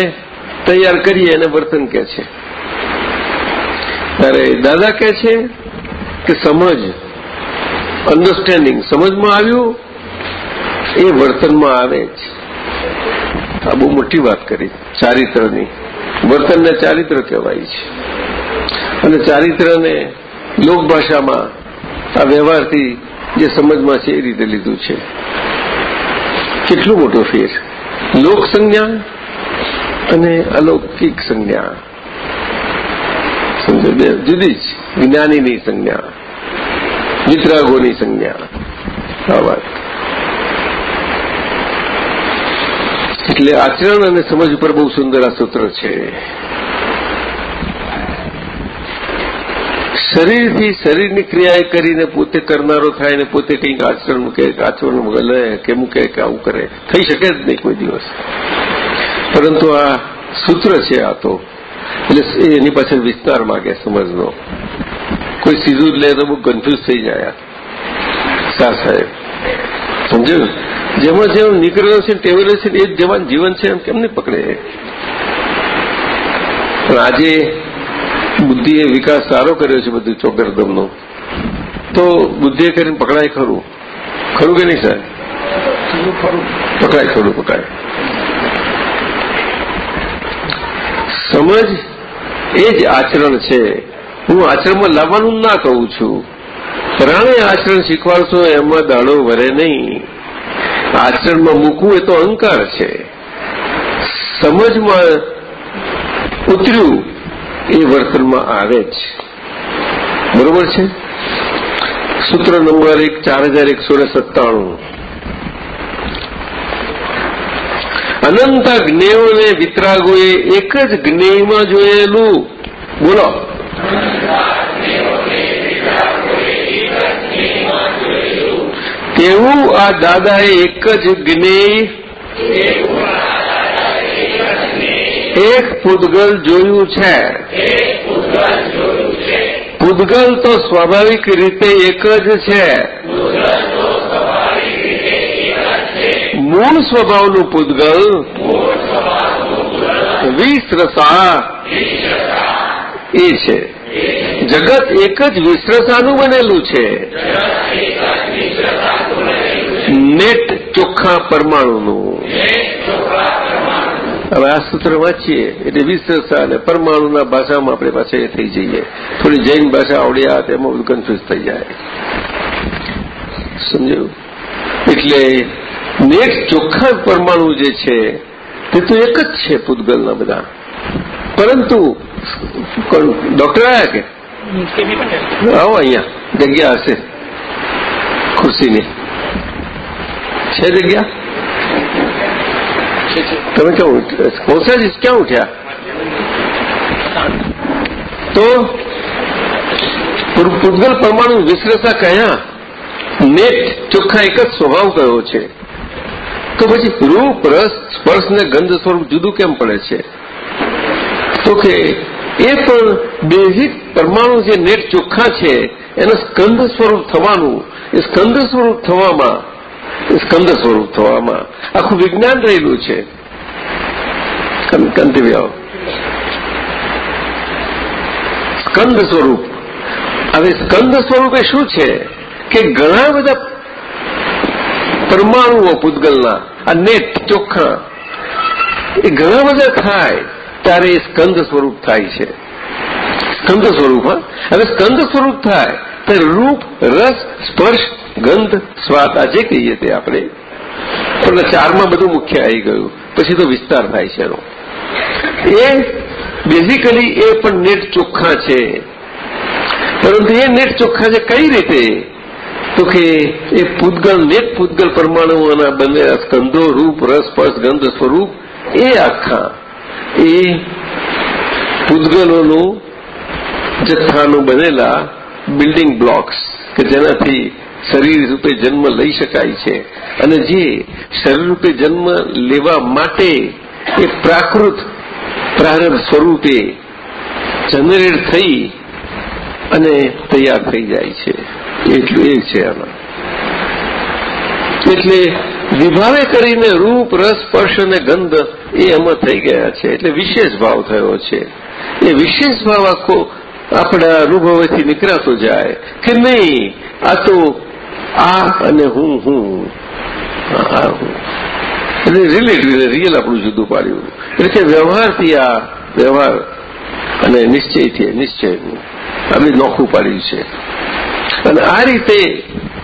તૈયાર કરીએ એને વર્તન કહે છે. ત્યારે દાદા કે છે કે સમજ અન્ડરસ્ટેન્ડિંગ સમજમાં આવ્યું, એ વર્તનમાં આવે જ. આ બહુ મોટી વાત કરી, ચારિત્રની. વર્તનને ચારિત્ર કહેવાય છે. અને ચારિત્રને લોકભાષામાં આ વ્યવહારથી જે સમજમાં છે એ રીતે લીધું છે. કેટલું મોટો ફેર. લોક સંજ્ઞા અને અલૌકિક સંજ્ઞા. સમજો બે જુદી જ. જ્ઞાનીની સંજ્ઞા વિતરાગોની સંજ્ઞા. આ વાત. એટલે આચરણ અને સમજ ઉપર બહુ સુંદર આ સૂત્ર છે. શરીરથી શરીરની ક્રિયા એ કરીને પોતે કરનારો થાય ને પોતે કંઈક આચરણ મૂકે આચરણ લે કે મૂકે, કે આવું કરે. થઈ શકે જ નહીં કોઈ દિવસ. પરંતુ આ સૂત્ર છે આ તો. એટલે એની પાછળ વિસ્તાર માગે સમજનો. કોઈ સીધું જ લે તો બહુ કન્ફ્યુઝ થઈ જાય શાહ સાહેબ. સમજ્યું? જેમાં જેમ નીકળેલો છે ટેવેલો છે એ જ જવાન જીવન છે એમ કેમ નહીં પકડે? પણ આજે બુદ્ધિએ વિકાસ સારો કર્યો છે બધું ચોગરદમનો. તો બુદ્ધિએ કરીને પકડાય ખરું. ખરું કે નહીં સાહેબ? પકડાય ખરું પકડાય. સમજ? એ જ આચરણ છે. હું આચરણમાં લાવવાનું ના કહું છું. પ્રાણે આચરણ શીખવાડશો એમાં દાડો વરે નહીં. આચરણમાં મૂકવું એ તો અહંકાર છે. સમજમાં ઉતર્યું એ વર્તનમાં આવે જ. બરોબર છે? સૂત્ર નંબર એક ચાર હજાર એકસો ને સત્તાણું. અનંત જ્ઞેયોને વિતરાગોએ એક જ જ્ઞેયમાં જોયેલું. બોલો. તેવું આ દાદાએ એક જ જ્ઞેય એક પૂદગલ જોયું છે. પૂદગલ તો સ્વાભાવિક રીતે એક જ છે. મૂળ સ્વભાવનું પૂદગલ વિશ્રસા એ છે. જગત એક જ વિશ્રસાનું બનેલું છે. નેટ ચોખ્ખા પરમાણુનું. હવે આ સૂત્ર વાંચીએ. એટલે વિશ્વસા અને પરમાણુના ભાષામાં આપણે પાસે થઈ જઈએ. થોડી જૈન ભાષા આવડ્યા તેમાં બધું કન્ફ્યુઝ થઈ જાય. સમજ્યું? એટલે નેટ ચોખ્ખા પરમાણુ જે છે, તે તો એક જ છે પૂતગલના બધા. પરંતુ ડોક્ટર આવ્યા કે? આવો અહીંયા, જગ્યા હશે. ખુરશીની. છે જગ્યા? તમે ક્યાં પહોંચ્યા ક્યાં ઉઠ્યા? તો પૂતગલ પરમાણુ વિશ્લેષા કયા નેટ ચોખ્ખા એક જ સ્વભાવ કયો છે. તો પછી રૂપ, રસ, સ્પર્શ ને ગંધ સ્વરૂપ જુદું કેમ પડે છે? તો કે એ પણ બેઝિક પરમાણુ જે નેટ ચોખ્ખા છે, એના સ્કંદ સ્વરૂપ થવાનું. એ સ્કંદ સ્વરૂપ થવામાં સ્કંદ સ્વરૂપ થવામાં. આખું વિજ્ઞાન રહેલું છે. કંતિવ્ય સ્કંદ સ્વરૂપ. હવે સ્કંદ સ્વરૂપ શું છે? કે ઘણા બધા પરમાણુઓ પૂતગલના આ નેટ ચોખ્ખા. એ ઘણા બધા થાય, ત્યારે એ સ્કંદ સ્વરૂપ થાય છે. સ્કંદ સ્વરૂપ હવે સ્કંદ સ્વરૂપ થાય, ત્યારે રૂપ, રસ, સ્પર્શ, ગંધ, સ્વાદ, આ જે કહીએ તે આપણે. પણ ચારમાં બધું મુખ્ય આવી ગયું. પછી તો વિસ્તાર થાય છે એનો. એ બેઝિકલી એ પણ નેટ ચોખ્ખા છે. પરંતુ એ નેટ ચોખ્ખા છે કઈ રીતે? તો કે એ પૂતગલ ને પૂતગલ પરમાણુઓના બનેલા સ્કંધો રૂપ, રસ ગંધ, સ્વરૂપ, એ આખા એ પૂતગલોનું જથ્થાનું બનેલા બિલ્ડિંગ બ્લોક્સ કે જેનાથી શરીર રૂપે જન્મ લઈ શકાય છે. અને જે શરીર રૂપે જન્મ લેવા માટે એ પ્રાકૃત પ્રારંભ સ્વરૂપે જનરેટ થઈ અને તૈયાર થઈ જાય છે. એટલું એ છે આમાં. એટલે વિભાવે કરીને રૂપ, રસ, સ્પર્શ અને ગંધ એ એમાં થઈ ગયા છે. એટલે વિશેષ ભાવ થયો છે. એ વિશેષ ભાવ આખો આપણા અનુભવેથી નીકળાતો જાય કે નહીં, આ તો આ અને હું હું. આ હું. એટલે રિલેટિવ રિયલ આપણું જુદું પાડ્યું. એટલે કે વ્યવહારથી આ વ્યવહાર અને નિશ્ચયથી નિશ્ચયનું. આ બી નોખું પાડ્યું છે. અને આ રીતે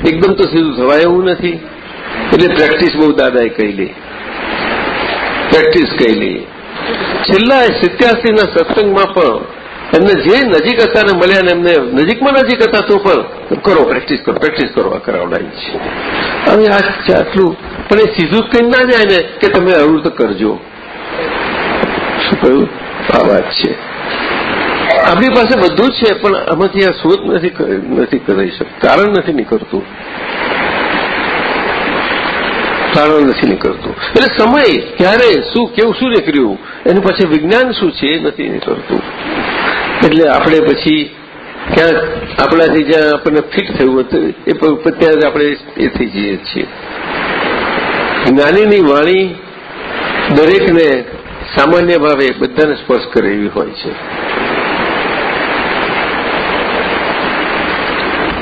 એકદમ તો સીધું થવાય એવું નથી. એટલે પ્રેક્ટિસ બહુ દાદાએ કહેલી પ્રેક્ટિસ કહેલી છેલ્લા સિત્યાસીના સત્સંગમાં પણ એમને જે નજીક હતા ને મળ્યા ને એમને નજીકમાં નજીક હતા તો પણ કરો પ્રેક્ટિસ કરો પ્રેક્ટિસ કરો, આ કરાવડાવી છે. હવે આ આટલું. પણ એ સીધું કંઈ ના જાય ને કે તમે આવું તો કરજો. શું કહ્યું? આ વાત છે. આપણી પાસે બધું જ છે, પણ આમાંથી આ શોધ નથી કરી શકતું કારણ નથી નીકળતું. કારણ નથી નીકળતું. એટલે સમય ક્યારે, શું, કેવું શું નીકળ્યું? એની પછી વિજ્ઞાન શું છે, નથી નીકળતું. એટલે આપણે પછી ક્યાંક આપણાથી જ્યાં આપણને ફિટ થયું હતું, એ ત્યાં આપણે એ થઈ જઈએ છીએ. જ્ઞાનીની વાણી દરેકને સામાન્ય ભાવે બધાને સ્પર્શ કરેલી હોય છે.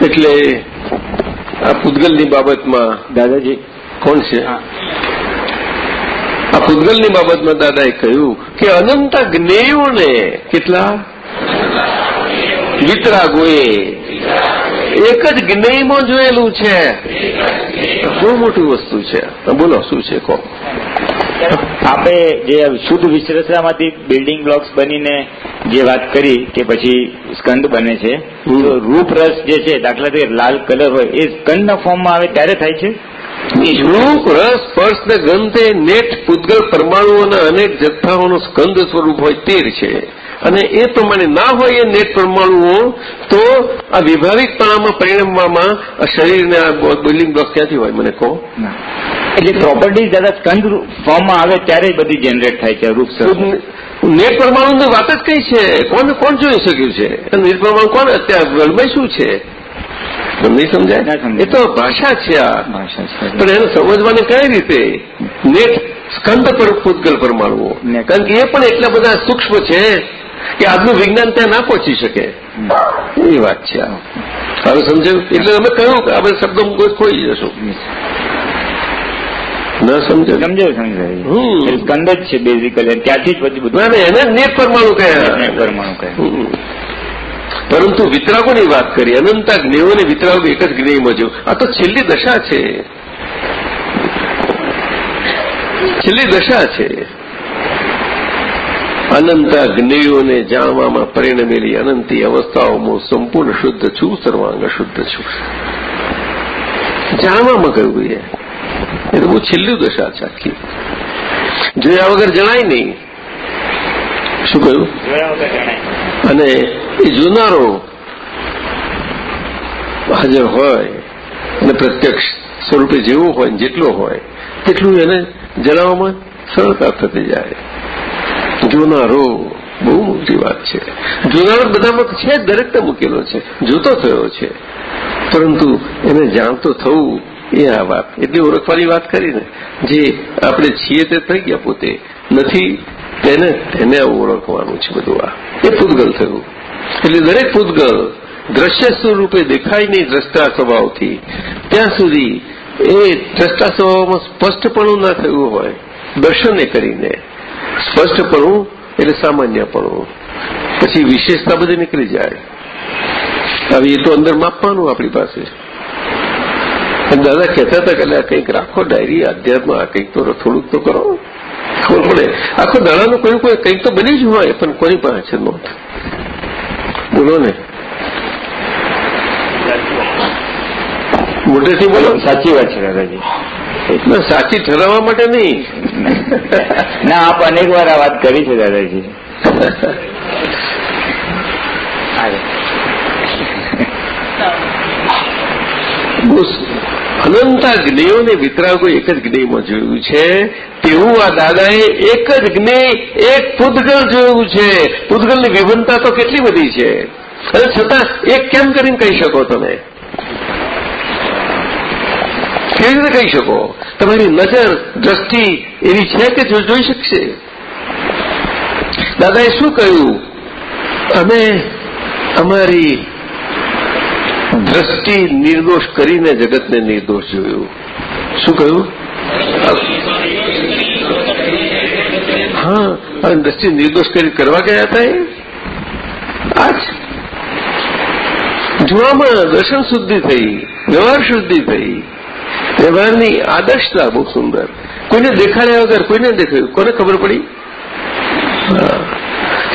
એટલે આ પૂતગલની બાબતમાં દાદાજી કોણ છે? આ પૂતગલની બાબતમાં દાદાએ કહ્યું કે અનંત જ્ઞેયોને કેટલા? વિતરાગોએ. એક જ જ્ઞેયમાં જોયેલું છે. બહુ મોટી વસ્તુ છે. બોલો શું છે કહો? આપણે જે શુદ્ધ વિશ્લેષણામાંથી બિલ્ડિંગ બ્લોક્સ બનીને જે વાત કરી કે પછી સ્કંદ બને છે તો રૂપ જે છે દાખલા તરીકે લાલ કલર હોય એ સ્કંદના ફોર્મમાં આવે ત્યારે થાય છે? રૂપ રસ સ્પર્શ ને ગંધે નેટ પૂતગલ પરમાણુઓના અનેક જથ્થાઓનું સ્કંદ સ્વરૂપ હોય તે છે. અને એ પ્રમાણે ના હોય એ નેટ પરમાણુઓ તો આ વિભાવિકપણામાં પરિણમવામાં શરીરના બિલ્ડિંગ બ્લોક ક્યાંથી હોય મને કહો? એટલે પ્રોપર્ટી દાદા સ્કંદ ફોર્મમાં આવે ત્યારે જ બધી જનરેટ થાય છે વૃક્ષ નેટ વાત જ કઈ છે? કોણ કોણ જોઈ શક્યું છે? નેટ કોણ? અત્યારે વર્લ્ડમાં શું છે? તમને સમજાય? એ તો ભાષા છે આ. ભાષા છે. પણ એને સમજવાની કઈ રીતે? નેટ સ્કંદ પર પૂતગલ પરમાણુઓ. કારણ કે એ પણ એટલા બધા સૂક્ષ્મ છે કે આજનું વિજ્ઞાન ત્યાં ના પહોંચી શકે. એ વાત છે હવે સમજાયું એટલે અમે કહ્યું કે આપણે શબ્દો ખોઈ જશું. ન સમજો? સમજાયું સ્કંદ જ છે બેઝિકલી ત્યાંથી જ બધું ના એને ને પરમાણુ કહે. પરમાણુ કહે. પરંતુ વિતરાગોની વાત કરી અનંતા જ્ઞેયોને વિતરાગો એક જ જ્ઞેયમાં જો આ તો છેલ્લી દશા છે. છેલ્લી દશા છે. અનંતા જ્ઞેયોને જાણવામાં પરિણમેલી અનંતી અવસ્થાઓમાં સંપૂર્ણ શુદ્ધ છું સર્વાંગ શુદ્ધ છું. જાણવામાં કહ્યું એ તો બહુ છેલ્લી દશા છે આખી જોયા વગર જણાય નહીં. શું કહ્યું? અને એ જોનારો હાજર હોય અને પ્રત્યક્ષ સ્વરૂપે જેવો હોય જેટલો હોય તેટલું એને જણાવવામાં સરળતા થતી જાય. જોનારો બહુ મોટી વાત છે. જોનારો બધામાં છે દરેકને મૂકેલો છે. જોતો થયો છે. પરંતુ એને જાણતો થવું એ આ વાત. એટલી ઓળખવાની વાત કરીને જે આપણે છીએ તે થઈ ગયા પોતે. નથી, તેને તેને ઓળખવાનું છે બધું આ. એ પૂતગલ થયું. એટલે દરેક પૂતગલ દ્રશ્ય સ્વરૂપે દેખાય નહીં દ્રષ્ટા સ્વભાવથી. ત્યાં સુધી એ દ્રષ્ટા સ્વભાવમાં સ્પષ્ટપણું ના થયું હોય, દર્શને કરીને. સ્પષ્ટપણું એટલે સામાન્યપણું. પછી વિશેષતા બધી નીકળી જાય. હવે એ તો અંદર માપવાનું આપણી પાસે દાદા કહેતા હતા કે કંઈક રાખો ડાયરી અધ્યાત્મ આ કંઈક તો થોડુંક તો કરો. ખબર પડે. આખો દાડાનું કયું કોઈ કંઈક તો બની જ હોય પણ કોની પાસે નોંધ બોલો ને. મોટેથી બોલો. સાચી વાત છે દાદાજી. એટલે સાચી ઠરાવવા માટે નહીં. ના આપ અનેક વાર આ વાત કરી છે દાદાજી. બહુ અનંતા જ્ઞેયોને વિતરાગો એક જ જ્ઞેયમાં જોયું છે. તેવું આ દાદાએ એક જ જ્ઞેય, એક પૂતગલ જોયું છે. પૂતગલની વિભિન્નતા તો કેટલી બધી છે? અને છતાં એક કેમ કરીને કહી શકો તમે? કેવી રીતે કહી શકો? તમારી નજર, દ્રષ્ટિ એવી છે કે જો જોઈ શકશે? દાદાએ શું કહ્યું? અમે અમારી દ્રષ્ટિ નિર્દોષ કરીને જગતને નિર્દોષ જોયું. શું કહ્યું? હા, અને દ્રષ્ટિ નિર્દોષ કરી કરવા ગયા હતા એ? આજ? જોવામાં દર્શન શુદ્ધિ થઈ, વ્યવહાર શુદ્ધિ થઈ. વ્યવહારની આદર્શતા બહુ સુંદર. કોઈને દેખાડ્યા વગર કોઈને દેખાયું કોને ખબર પડી.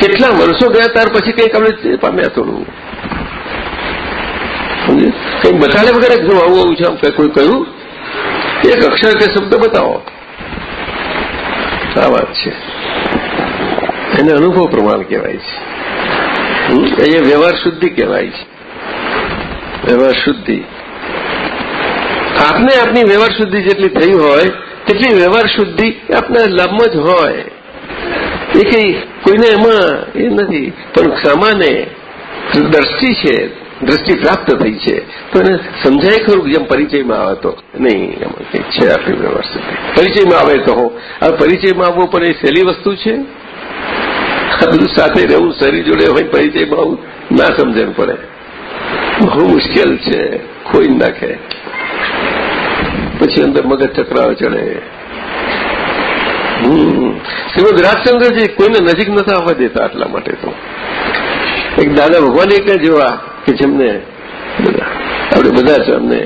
કેટલા વર્ષો ગયા ત્યાર પછી કંઈક આપણે પામ્યા થોડું? કંઈક બતાડે વગર જો આવું આવું છે. આમ કંઈ કહ્યું? એક અક્ષર કે શબ્દ બતાવો. આ વાત છે. એને અનુભવ પ્રમાણ કહેવાય છે. અહીંયા વ્યવહાર શુદ્ધિ કહેવાય છે. વ્યવહાર શુદ્ધિ. આપને આપની વ્યવહાર શુદ્ધિ જેટલી થઈ હોય, તેટલી વ્યવહાર શુદ્ધિ આપના લાભમાં જ હોય. એ કઈ કોઈને એમાં એ નથી. પણ સામાન્ય દ્રષ્ટિ છે. દ્રષ્ટિ પ્રાપ્ત થઈ છે. તો એને સમજાય ખરું જેમ પરિચયમાં આવે તો. નહીં, એમાં કંઈક છે આપણી વ્યવહાર પરિચયમાં આવે તો હો. હવે પરિચયમાં આવવો પણ એ સહેલી વસ્તુ છે? બધું સાથે રહેવું, શરીર જોડે હોય, પરિચયમાં આવું, ના સમજણ પડે. બહુ મુશ્કેલ છે, ખોઈ નાખે. પછી અંદર મગજ ચક્રાવે ચડે. શ્રીમદ રાજચંદ્રજી કોઈને નજીક નતા આવવા દેતા આટલા માટે તો. એક દાદા ભગવાન એક જ એવા કે જેમને આપણે બધા જ અમને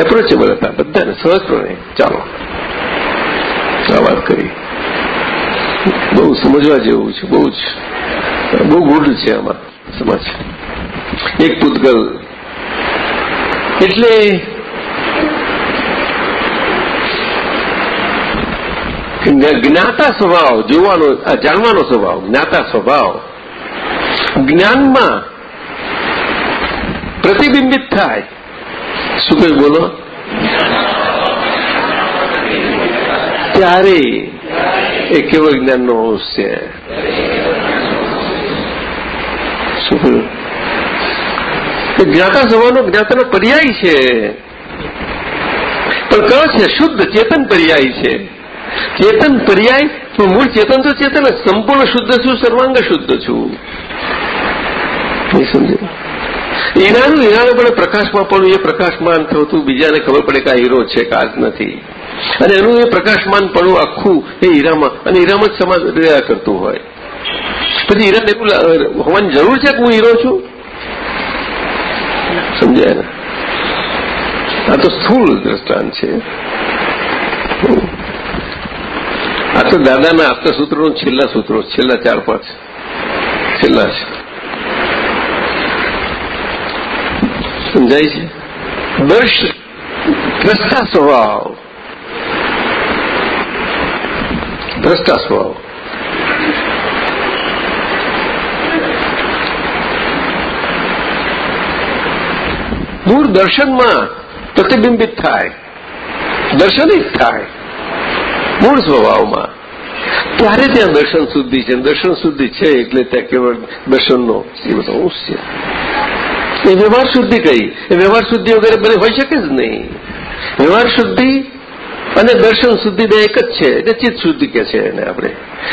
એપ્રોચેબલ હતા. બધાને સહજપણે ચાલો. આ વાત કરી. બહુ સમજવા જેવું છે. બહુ જ, બહુ ગુડ છે આમાં સમજ. એક પૂતગલ. એટલે જ્ઞાતા સ્વભાવ, જોવાનો જાણવાનો સ્વભાવ, જ્ઞાતા સ્વભાવ જ્ઞાનમાં પ્રતિબિંબિત થાય. શું કહ્યું બોલો? ત્યારે એ કેવો જ્ઞાનનો અંશ છે? શું કહ્યું? જ્ઞાતા સવાનો જ્ઞાતાનો પર્યાય છે. પણ કયો છે શુદ્ધ ચેતન પર્યાય છે. ચેતન પર્યાય, તો મૂળ ચેતન તો ચેતન સંપૂર્ણ શુદ્ધ છું સર્વાંગ શુદ્ધ છું. નહીં સમજે. ઈનાનું ઈનાનું પણ પ્રકાશમાં પણ એ પ્રકાશમાન થતું, બીજાને ખબર પડે કે આ હીરો છે કે આ નથી. અને એનું એ પ્રકાશમાન પણ આખું એ હીરામાં અને હીરામાં જ સમાજ રહ્યા કરતું હોય. પછી હીરાને એવું હોવાની જરૂર છે કે હું હીરો છું? સમજાય ને આ તો સ્થૂળ દ્રષ્ટાંત છે. આ તો દાદાના આપતા સૂત્રો છેલ્લા સૂત્રો, છેલ્લા ચાર પાંચ, છેલ્લા છે સમજાય છે? દર્શ ભ્રષ્ટા સ્વભાવ. ભ્રષ્ટા સ્વભાવ. દૂરદર્શનમાં પ્રતિબિંબિત થાય. દર્શનિત થાય. મૂળ સ્વભાવમાં. ત્યારે ત્યાં દર્શન શુદ્ધિ છે. દર્શન શુદ્ધિ છે એટલે ત્યાં કેવળ દર્શનનો એ બધો છે. એ વ્યવહાર શુદ્ધિ કઈ એ વ્યવહાર શુદ્ધિ વગેરે બને હોઈ શકે જ નહીં. વ્યવહાર શુદ્ધિ અને દર્શન શુદ્ધિ બે એક જ છે. એટલે ચિત્ત શુદ્ધિ કે છે એને આપણે.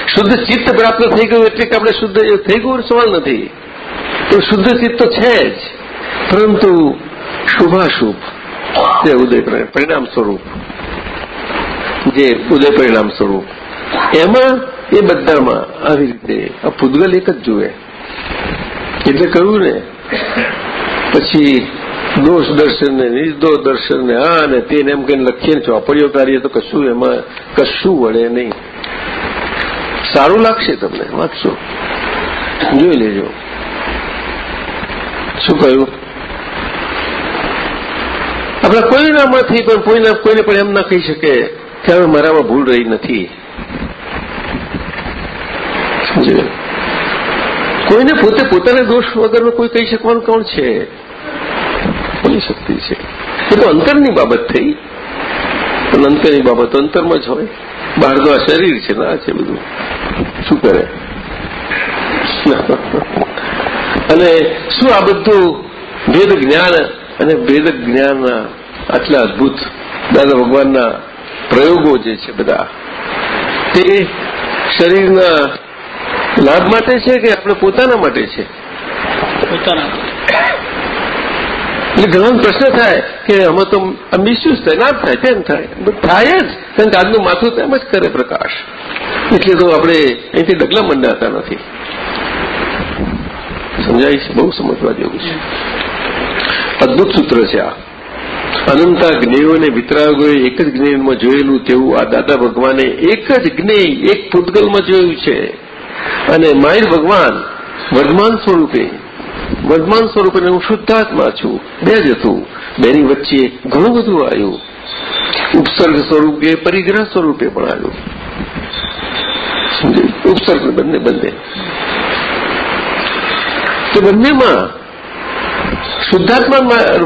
શુદ્ધ ચિત્ત પ્રાપ્ત થઈ ગયું એટલે કે આપણે શુદ્ધ થઈ ગયું સવાલ નથી. તો શુદ્ધ ચિત્ત તો છે જ. પરંતુ શુભાશુભ જે ઉદય પરિણામ સ્વરૂપ. જે ઉદય પરિણામ સ્વરૂપ. એમાં એ બધામાં આવી રીતે, આ પૂદગલ એક જ જુએ. એટલે કહ્યું ને પછી દોષ દર્શન ને નિર્દોષ દર્શન ને આ ને તેને એમ કહીને લખીએ ચોપડીઓ કાઢીએ તો કશું એમાં, કશું વળે નહીં. સારું લાગશે તમને, વાંચશો. જોઈ લેજો. શું કહ્યું? આપણા કોઈનામાંથી પણ, કોઈના, કોઈને પણ એમ ના કહી શકે કે હવે મારામાં ભૂલ રહી નથી. કોઈને પોતે પોતાના દોષ વગરનો કોઈ કહી શકવાનું કોણ છે? કોની શક્તિ છે? એ તો અંતરની બાબત થઈ. પણ અંતરની બાબત અંતરમાં જ હોય. બહાર તો આ શરીર છે ના છે બધું. શું કરે? અને શું આ બધું ભેદ જ્ઞાન અને ભેદ જ્ઞાનના આટલા અદભુત દાદા ભગવાનના પ્રયોગો જે છે બધા, તે શરીરના લાભ માટે છે કે આપણે પોતાના માટે છે? એટલે ઘણો પ્રશ્ન થાય કે અમે તો મિસયુઝ થાય ના થાય તેમ થાય? થાય જ કારણ કે આજનું માથું તેમ જ કરે પ્રકાશ. એટલે તો આપણે અહીંથી ડગલા મંડાતા નથી. સમજાય છે? બહુ સમજવા જેવું છે. અદભુત સૂત્ર છે આ. અનંતા જ્ઞેયો અને વિતરાગોએ એક જ જ્ઞેયમાં જોયેલું તેવું આ દાદા ભગવાને એક જ જ્ઞેય એક પૂતગલમાં જોયું છે. અને માહિર ભગવાન વર્ધમાન સ્વરૂપે વર્ધમાન સ્વરૂપે હું શુદ્ધાત્મા છું, બે જ હતું. બેની વચ્ચે ઘણું બધું આવ્યું. ઉપસર્ગ સ્વરૂપે, પરિગ્રહ સ્વરૂપે પણ આવ્યું. ઉપસર્ગ બંને બંને. તો બંનેમાં શુદ્ધાત્મા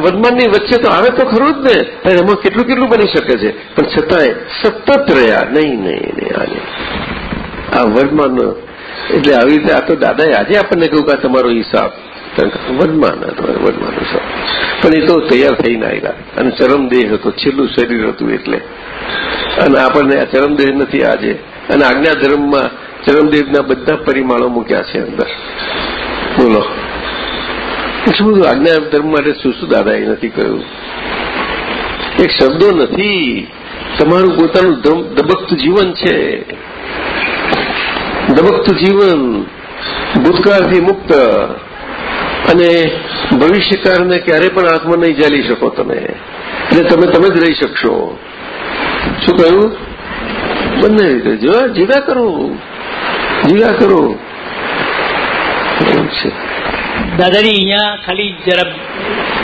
વર્ધમાનની વચ્ચે તો આવે તો ખરું જ ને, પણ એમાં કેટલું કેટલું બની શકે છે? પણ છતાંય સતત રહ્યા. નહીં નહીં નહીં, આ વર્ધમાનનો એટલે આવી રીતે આ તો દાદાએ આજે આપણને કહ્યું કે તમારો હિસાબ. વર્ધમાન વર્ધમાન હિસાબ પણ એ તો તૈયાર થઈને આવ્યા અને ચરમદેહ હતો, છેલ્લું શરીર હતું એટલે. અને આપણને આ ચરમદેહ નથી આજે. અને આજ્ઞા ધર્મમાં ચરમદેહના બધા પરિમાણો મૂક્યા છે અંદર. બોલો. શું બધું આજ્ઞા ધર્મ માટે શું શું દાદાએ નથી કહ્યું? એક શબ્દો નથી. તમારું પોતાનું ધબકતું જીવન છે. દબકતું જીવન ભૂતકાળથી મુક્ત અને ભવિષ્યકાળને ક્યારે પણ આત્મા નહીં ચાલી શકો તમે. એટલે તમે તમે જ રહી શકશો. શું કહ્યું? બંને રીતે. જીવા જીવ્યા કરો. જીવ્યા કરો. એવું છે. દાદાજી, અહીંયા ખાલી જરા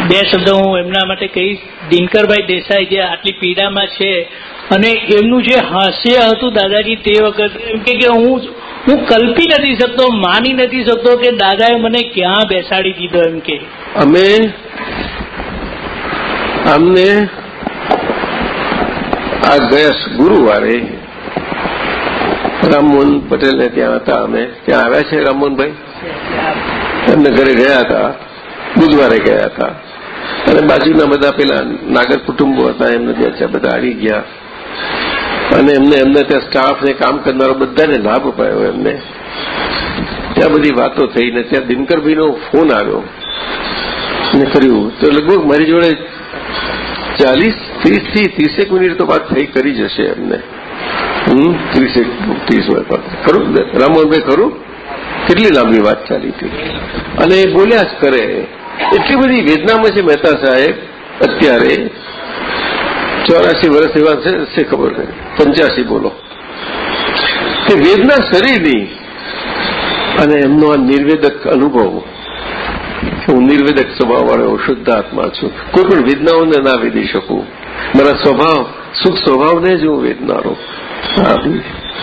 બે શબ્દ હું એમના માટે કહીશ. દિનકરભાઈ દેસાઈ જે આટલી પીડામાં છે અને એમનું જે હાસ્ય હતું દાદાજી તે વખત એમ કે હું હું કલ્પી નથી શકતો, માની નથી શકતો કે દાદાએ મને ક્યાં બેસાડી દીધો એમ કે. અમે અમને આ ગયા ગુરુવારે રામમોહન પટેલને ત્યાં હતા અમે. ત્યાં આવ્યા છે રામમોહનભાઈ એમને ઘરે ગયા હતા. બુધવારે ગયા હતા. અને બાજુના બધા પેલા નાગર કુટુંબો હતા, એમને ત્યાં બધા આવી ગયા. અને એમને એમને ત્યાં સ્ટાફને કામ કરનારો બધાને લાભ અપાયો એમને. ત્યાં બધી વાતો થઈ ને ત્યાં દિનકરભાઈનો ફોન આવ્યો. અને કર્યું, તો લગભગ મારી જોડે ચાલીસ ત્રીસથી ત્રીસેક મિનિટ તો વાત થઈ, કરી જશે એમને. હમ, ત્રીસેક, ત્રીસ મિનિટ ખરું રામમોહનભાઈ ખરું? કેટલી લાંબી વાત ચાલી હતી. અને બોલ્યા જ કરે. એટલી બધી વેદનામાં છે મહેતા સાહેબ, અત્યારે ચોરાસી વર્ષ એવા છે ખબર છે? પંચ્યાસી બોલો. કે વેદના શરીરની અને એમનો આ નિર્વેદક અનુભવ હું નિર્વેદક સ્વભાવ વાળો શુદ્ધ આત્મા છું. કોઈ પણ વેદનાઓને ના વેદી શકું. મારા સ્વભાવ સુખ સ્વભાવને જ હું વેદનારો.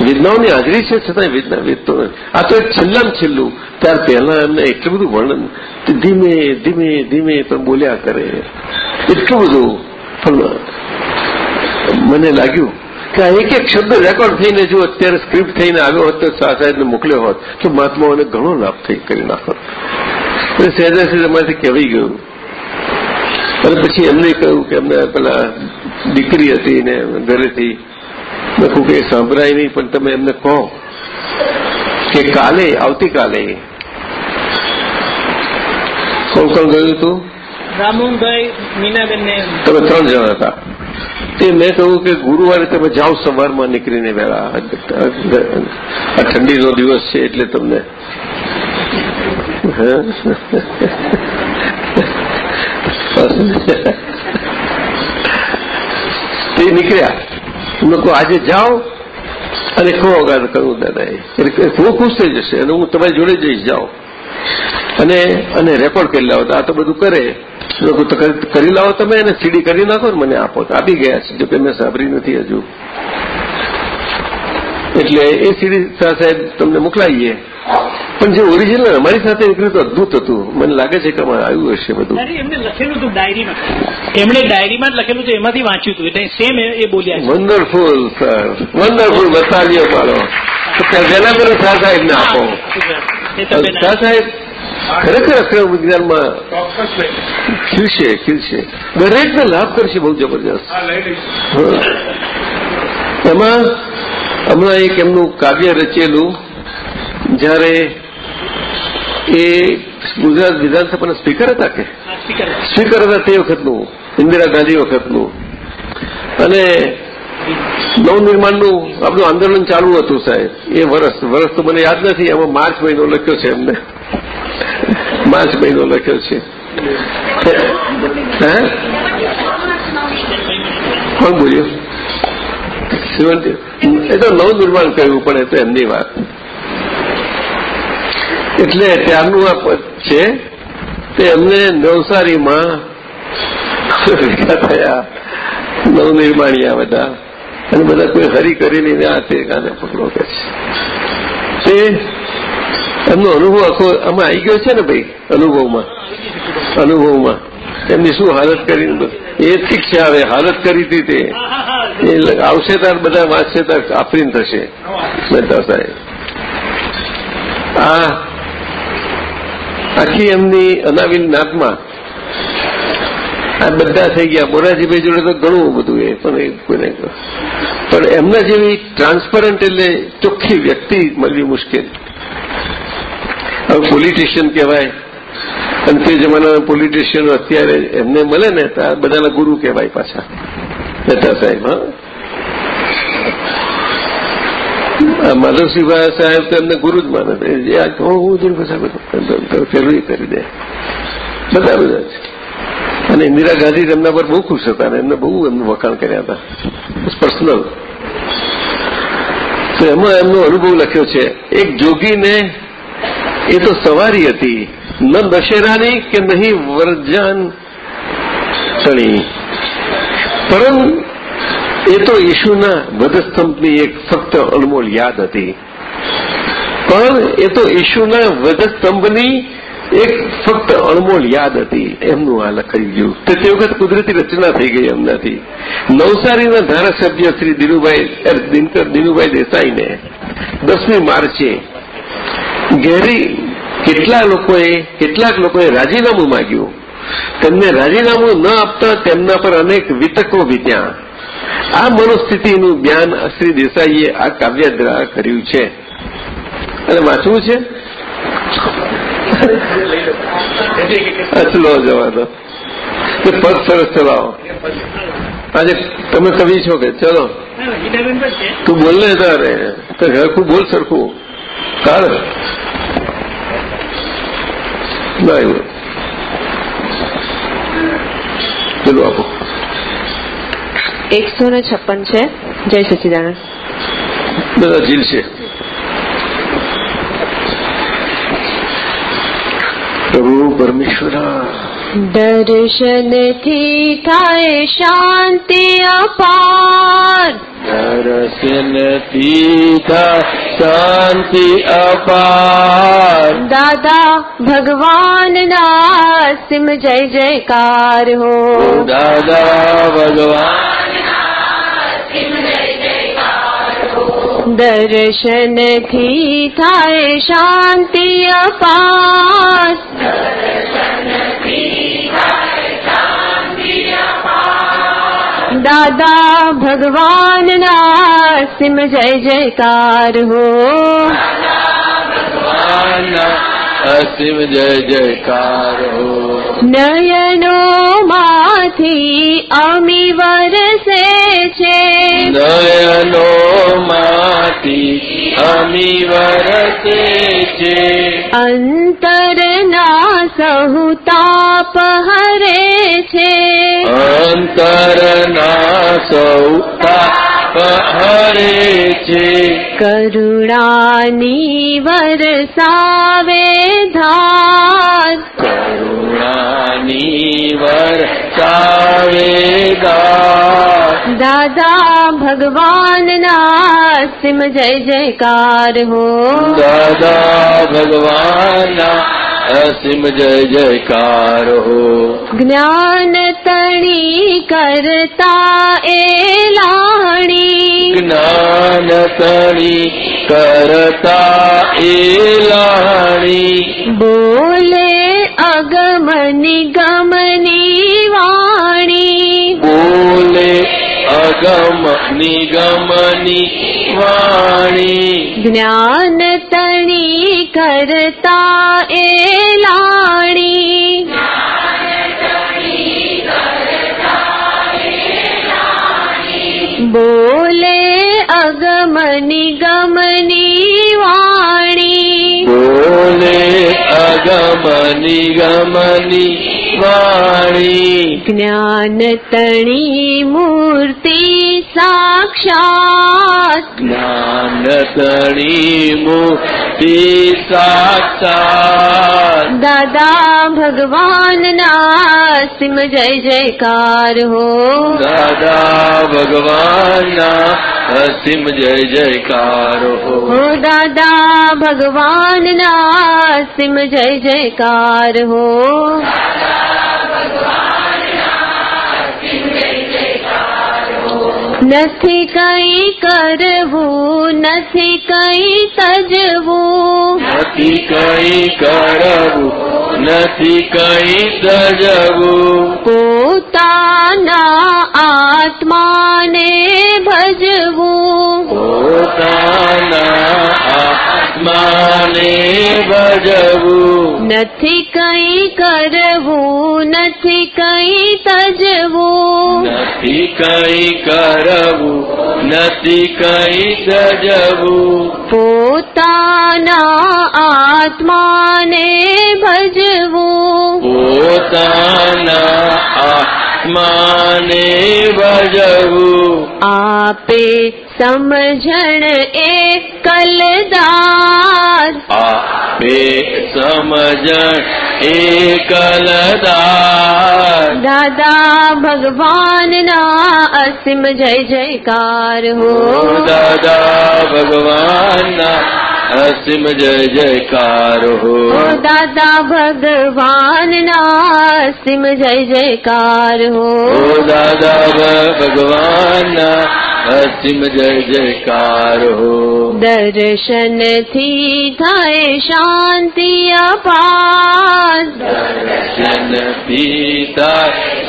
વેદનાઓની હાજરી છે છતાં વેદના વેદતો નથી. આ તો છેલ્લામાં છેલ્લું. ત્યાર પહેલા એમને એટલું બધું વર્ણન, ધીમે ધીમે ધીમે પણ બોલ્યા કરે. એટલું બધું પણ મને લાગ્યું કે આ એક એક શબ્દ રેકોર્ડ થઈને જો અત્યારે સ્ક્રિપ્ટ થઈને આવ્યો હોત તો શાહ સાહેબને મોકલ્યો હોત તો મહાત્માઓને ઘણો લાભ થઈ કરી નાખોત. અને સહેજા સહેજ અમારાથી કહેવાઈ ગયું. અને પછી એમને કહ્યું કે એમને પેલા દીકરી હતી ને ઘરેથી. મેં કહું કે સાંભળાય નહીં, પણ તમે એમને કહો કે કાલે, આવતીકાલે. કોણ કોણ ગયું હતું તમે ત્રણ જણા હતા. તે મેં કહ્યું કે ગુરુવારે તમે જાઓ સવારમાં નીકળીને વહેલા આ ઠંડીનો દિવસ છે એટલે તમને તે નીકળ્યા. લોકો આજે જાઓ અને કહો અગાર કરું દાદા એટલે બહુ ખુશ થઈ જશે અને હું તમારી જોડે જઈશ, જાઓ. અને અને રેકોર્ડ કરી લાવો. આ તો બધું કરે. કરી લાવો તમે અને સીડી કરી નાખો ને મને આપો. આપી ગયા છે. જો કે મેં સાંભળી નથી હજુ. એટલે એ સીડી સાહેબ તમને મોકલાવીએ. પણ જે ઓરિજિનલ અમારી સાથે નીકળ્યું તો અદભુત હતું. મને લાગે છે કે આવ્યું હશે બધું. એમને લખેલું હતું ડાયરીમાં એમણે ડાયરીમાં જ લખેલું હતું એમાંથી વાંચ્યું હતું. એટલે સેમ એ બોલ્યા છે. વન્ડરફુલ સર વન્ડરફુલ બતાવીએ મારો. જેના પેલો શાહ સાહેબને આપો. શાહ સાહેબ ખરેખર અક્ષર વિજ્ઞાનમાં ખીલશે ખીલશે. દરેકને લાભ કરશે બહુ જબરજસ્ત. એમાં હમણાં એક એમનું કાવ્ય રચેલું. જ્યારે એ ગુજરાત વિધાનસભાના સ્પીકર હતા કે? સ્પીકર હતા. તે વખતનું ઇન્દિરા ગાંધી વખતનું. અને નવનિર્માણનું આપણું આંદોલન ચાલુ હતું સાહેબ. એ વર્ષ વર્ષ તો મને યાદ નથી એમાં માર્ચ મહિનો લખ્યો છે એમને. માર્ચ મહિનો લખ્યો છે. હે? કોણ બોલ્યું? એ તો નવનિર્માણ કહ્યું પણ એ તો એમની વાત. એટલે ત્યારનું આ પદ છે તે એમને નવસારીમાં ભેગા થયા નવનિર્માણિયા બધા. અને બધા કોઈ હરી કરીને આ તે ગાને પકડો કે છે. તે એમનો અનુભવ આખો આમાં આવી ગયો છે ને ભાઈ અનુભવમાં? અનુભવમાં. એમની શું હાલત કરી એ છે હવે હાલત કરી હતી તે. એ આવશે તાર બધા વાંચશે તાર આફરીન થશે. મહેતા સાહેબ. આ આખી એમની અનાવિલ નાતમાં આ બધા થઈ ગયા. મોરારજીભાઈ જોડે તો ઘણું બધું એ પણ એ કોઈને પણ એમના જેવી ટ્રાન્સપરન્ટ એટલે ચોખ્ખી વ્યક્તિ મળવી મુશ્કેલ. હવે પોલિટિશિયન કહેવાય. અને તે જમાનાના પોલિટિશિયનો અત્યારે એમને મળે ને તો આ બધાના ગુરુ કહેવાય પાછા. મહેતા સાહેબ, હા. માધવસિંહભાઈ સાહેબ તો ગુરુ જ માને. જે આ હું હું જોઈને પછી બધું પેલું કરી દે. બધા બધા છે. અને ઇન્દિરા ગાંધી તેમના પર બહુ ખુશ હતા અને એમને બહુ એમનું વખાણ કર્યા હતા. પર્સનલ તો એમાં એમનો અનુભવ લખ્યો છે, એક જોગીને એ તો સવારી હતી, ન દશેરાની કે નહીં વરજાન તણી પરમ એ તો ઈશુના વધસ્તંભની એક ફક્ત અણમોલ યાદ હતી. પણ એ તો ઈશુના વધસ્તંભની એક ફક્ત અણમોલ યાદ હતી. એમનું આ લખાઈ ગયું. તો તે વખત કુદરતી રચના થઈ ગઈ એમનાથી. નવસારીના ધારાસભ્ય શ્રી દિનુભાઈ દિનકર દિનુભાઈ દેસાઈને દસમી માર્ચે ઘેરી કેટલા લોકોએ, કેટલાક લોકોએ રાજીનામું માગ્યું. તેમને રાજીનામું ન આપતા તેમના પર અનેક વિતકો વીત્યા. આ મનોસ્થિતિનું જ્ઞાન શ્રી દેસાઈએ આ કાવ્ય દ્વારા કર્યું છે. અને વાંચવું છે? અચલો જવાનો. પગ સરસ ચલાવો. આજે તમે કવિ છો કે? ચલો. તું બોલ ને તારે. ઘરખું બોલ સરખું. કાળ ના એવું પેલું આપો. એકસો ને છપ્પન છે. જય સચિદાનંદ. બધા ઝીલશે પ્રભુ પરમેશ્વરા. દર્શનથી થાય શાંતિ અપાર. દર્શનથી શાંતિ અપાર. દાદા ભગવાનના સિમ જય જયકાર હો. દાદા ભગવાન. દર્શનથી થાય શાંતિ અપાસ દાદા ભગવાનના સિમ જય જયકાર હો અસીમ જય જયકાર હો નયનો માંથી અમી વરસે અમી વરસે છે અંતરના સહુતાપ હરે છે અંતરના સૌ તાપ હરે છે કરુણાની વરસાવે ધાર કરુણાની વરસાવે દાદા ભગવાનના સિમ જય જયકાર હો. દાદા ભગવાનના અસીમ જય જયકાર હો. જ્ઞાન તણી કરતા એ લાણી. જ્ઞાન તણી કરતા એ લાણી. બોલે અગમ નિગમની નિગમની વાણી જ્ઞાન તણી કરતા એ લાણી બોલે અગમ નિગમની વાણી બોલે અગમ નિગમની વાણી જ્ઞાન તણી મૂર્તિ સાક્ષાત જ્ઞાન તણી મૂર્તિ સાક્ષાત દાદા जय સિમ જય જયકાર હો દાદા ભગવાનના અસીમ જય જયકાર હો હો દાદા जय जयकार જય નથી કઈ કરવું નથી કઈ તજવું નથી કઈ કરવું નથી કઈ સજવું. પોતાના આત્માને ભજવું. પોતાના આત્માને ભજવું. નથી કઈ કરવું નથી કઈ તજવું નથી કઈ કરવું નથી કઈ સજવું. પોતાના આત્માને ભજવું. પોતાના આત્માને ભજવું. આપે સમજણ એક કલદાર આપે સમજણ એકલદાર દાદા ભગવાનના અસીમ જય જયકાર હો દાદા ભગવાનના અસીમ જય જયકાર હો ઓ દાદા ભગવાનના અસીમ જય જયકાર હો ઓ દાદા ભગવાનના અસીમ જય જયકાર હો દર્શનથી થાય શાંતિ અપાર દર્શન થાય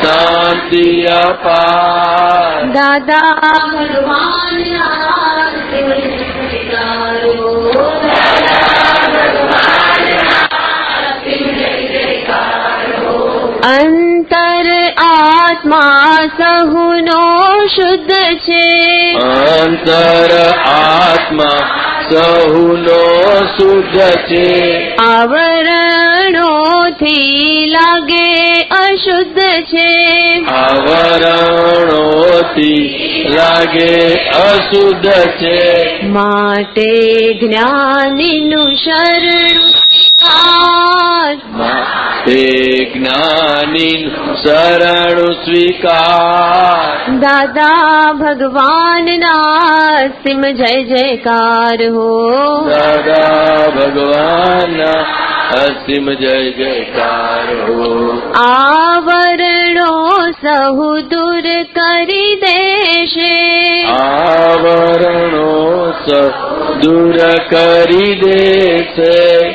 શાંતિ અપાર દાદા ભગવાન અસીમ આત્મા સહુનો શુદ્ધ છે. અંતર આત્મા સહુનો શુદ્ધ છે. આવરણોથી લાગે અશુદ્ધ છે. આવરણોથી લાગે અશુદ્ધ છે. માટે જ્ઞાનીનું શરણું તે જ્ઞાની શરણું સ્વીકાર. દાદા ભગવાનના સિમ જય જયકાર હો. દાદા ભગવાન અસીમ જય જયકાર હો. આવરણો સહુ દૂર કરી દેશે. આવરણો સહુ દૂર કરી દેશે.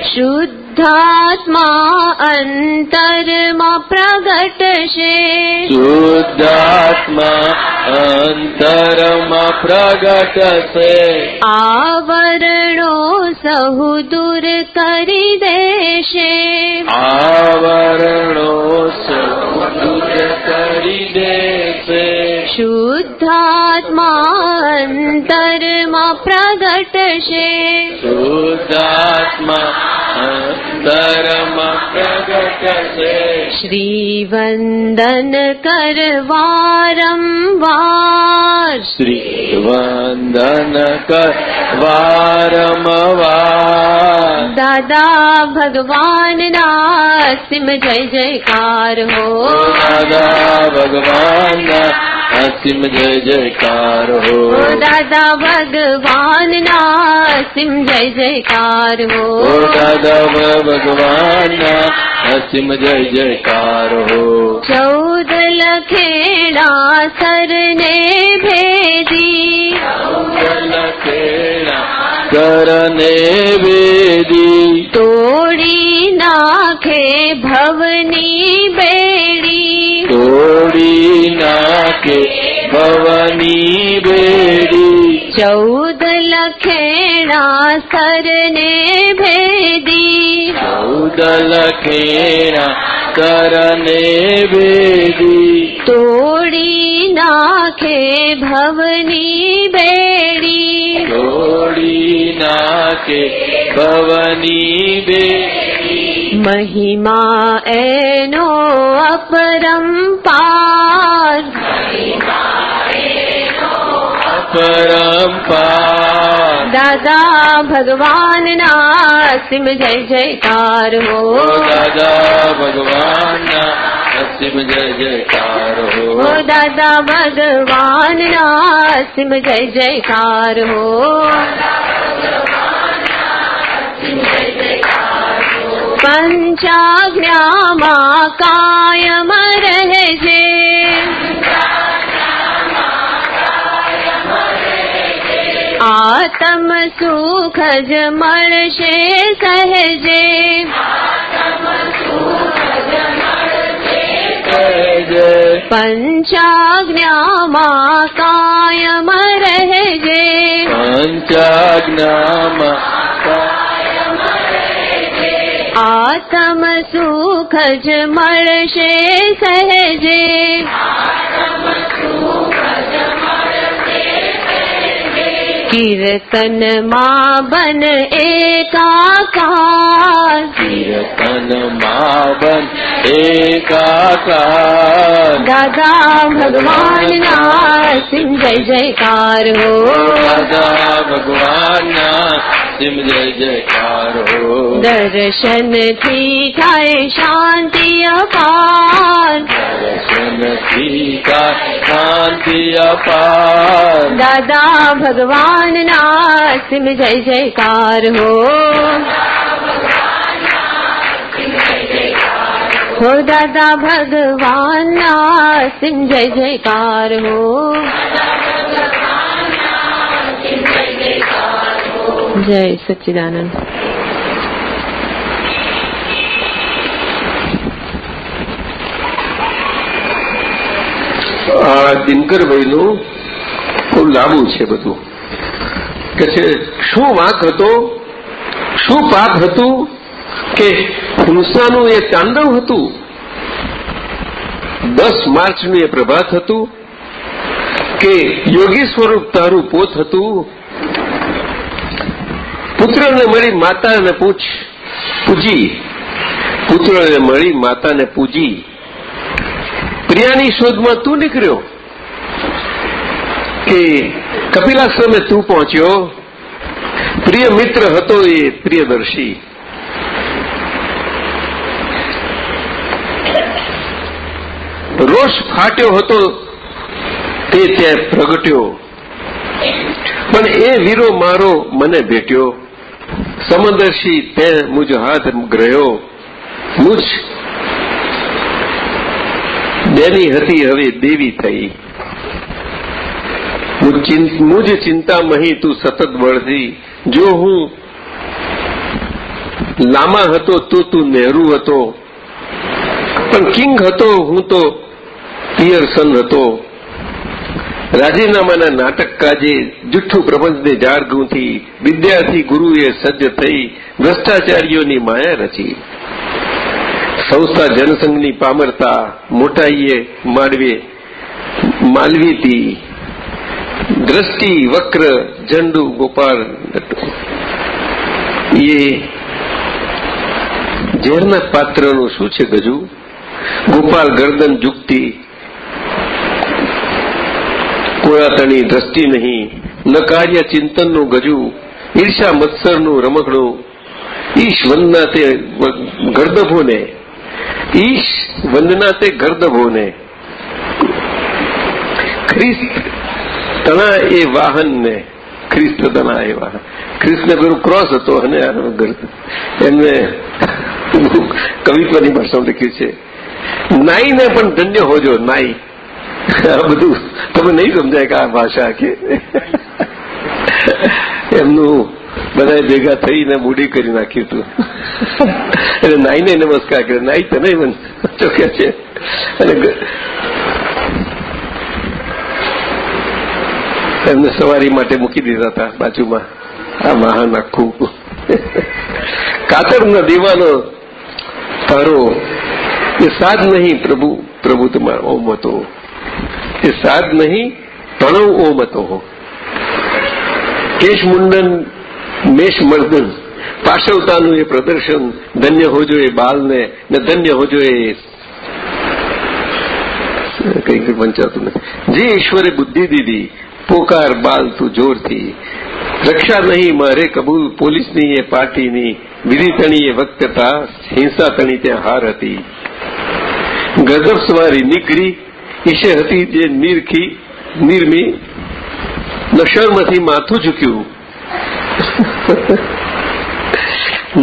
શુદ્ધાત્મા અંતરમાં પ્રગટશે શુદ્ધાત્મા અંતરમાં પ્રગટશે આવરણો સહુ દૂર કરી દેશે આવરણો સહુ દૂર કરી દેશે શુદ્ધાત્મા અંતરમાં પ્રગટશે શુદ્ધાત્મા અંતરમાં પ્રગટશે શ્રી વંદન કરવારંવાર શ્રીવંદન વંદન કર વારમવાર દાદા ભગવાનના સિમ જય જયકાર હો દાદા ભગવાન અસીમ જય જયકાર હો દાદા ભગવાનના સિમ જય જયકાર હો દાદા ભગવાન અસીમ જય જયકાર. ચૌદ લખેડા સરને ભેદી. કરને વેદી તોડી નાખે ભવની બેડી. તોડી નાખે ભવની બેડી. ચૌદ લખેણા સરને ભેદી ચૌદ લખેણા કરને ભેદી તોડી નાખે ભવની બેડી તોડી નાખે ભવની બેડી મહિમા એનો અપરંપાર પરંપાર દાદા ભગવાનના સિમ જય જયકાર હો દાદા ભગવાન અસીમ જય જયકાર હો દાદા ભગવાનના સિમ જય જયકાર હો પંચાજ્ઞામાં કાયમ રહે છે આત્મ સુખ જ મળશે સહેજે. પંચાજ્ઞામાં કાયમ રહેજે. પંચાજ્ઞામાં આત્મ સુખ જ મળશે સહેજે. કીર્તનમાં બન એકાકાર. કીર્તન માવન એકાકાર. દાદા ભગવાનના સિંહ જય જયકાર હો. દાદા ભગવાનના સિમ જય જયકાર દર્શનથી થાય શાંતિ અપાર દર્શનથી થાય શાંતિ અપાર દાદા ભગવાનના સિમ જય જયકાર હો હો દાદા ભગવાનના સિમ જય જયકાર હો જય સચિદાનંદ દિનકરભાઈનું બહુ લાંબુ છે બધું. કે છે, શું વાંક હતો? શું પાપ હતું? કે હિંસાનું એ તાંડવ હતું? દસ માર્ચનું એ પ્રભાત હતું? કે યોગી સ્વરૂપ તારું પોત હતું? પુત્રને મળી માતાને પૂછ, પૂજી. પુત્રને મળી માતાને પૂજી. પ્રિયાની શોધમાં તું નીકળ્યો કે કપિલાશ્રમે તું પહોંચ્યો? પ્રિય મિત્ર હતો એ પ્રિયદર્શી. રોષ ફાટ્યો હતો તે ત્યાં પ્રગટ્યો. પણ એ વીરો મારો મને ભેટ્યો. સમંદર્શી તે મુજ હાથ ગ્રહ્યો. મુજ બેની હતી હવે દેવી થઈ. મુજ ચિંતામહી તું સતત બળતી જો હું લામા હતો તો તું નહેરુ હતો. પણ કિંગ હતો હું તો પિયરસન હતો. રાજીનામાના નાટક કાજે જુઠ્ઠું પ્રપંચને ઝાડ ગૂંથી વિદ્યાર્થી ગુરુએ સજ્જ થઈ ભ્રષ્ટાચારીઓની માયા રચી. સંસ્થા જનસંઘની પામરતા મોટાઈએ માડવે માલવીતી. દ્રષ્ટિ વક્ર ઝંડુ ગોપાલ એ ઝેરના પાત્રનું શું છે ગજુ? ગોપાલ ગરદન ઝૂકતી કોળાતણી દ્રષ્ટિ નહીં. ન ચિંતનનું ગજુ ઈર્ષા મત્સરનું રમકડું. ઈશ વંદના તે ગર્દભોને. ઈશ વંદના તે ગર્દભોને. ખ્રિસ્ત તણા એ વાહનને. ખ્રિસ્ત તણા એ વાહન. ખ્રિસ્તને પેલું ક્રોસ હતો અને એમને કવિત્વની ભાષામાં લખ્યું છે. નાઈને પણ ધન્ય હોજો, નાઈ. આ બધું તમે નહીં સમજાય કે આ ભાષા કે એમનું બધા ભેગા થઈને મૂડી કરી નાખ્યું હતું. એટલે નાઈને નમસ્કાર કરે નાઈ તો નહીં ચોખ્યા છે. અને એમને સવારી માટે મૂકી દીધા હતા બાજુમાં. આ મહાન આખું. કાતરના દીવાનો તારો એ સાદ નહીં પ્રભુ પ્રભુ તમારો ઓમ હતો. એ સાદ નહીં, તણવ ઓમ હતો કેશ મુંડન મેષ મર્દન પાશવતાનું એ પ્રદર્શન, ધન્ય હોજો એ બાલને, ને ધન્ય હોજો એ કઈ કઈ વંચાતું નથી. જે ઈશ્વરે બુદ્ધિ દીધી, પોકાર બાલ તું જોરથી. રક્ષા નહીં મારે કબૂલ, પોલીસની એ પાર્ટીની વિધિ તણી એ વક્તતા હિંસા તણી ત્યાં હાર હતી. ગજબ સવારી નીકળી ઈશે હતી જે નિરખી, નિર્મી, નશરમાંથી માથું ઝૂક્યું.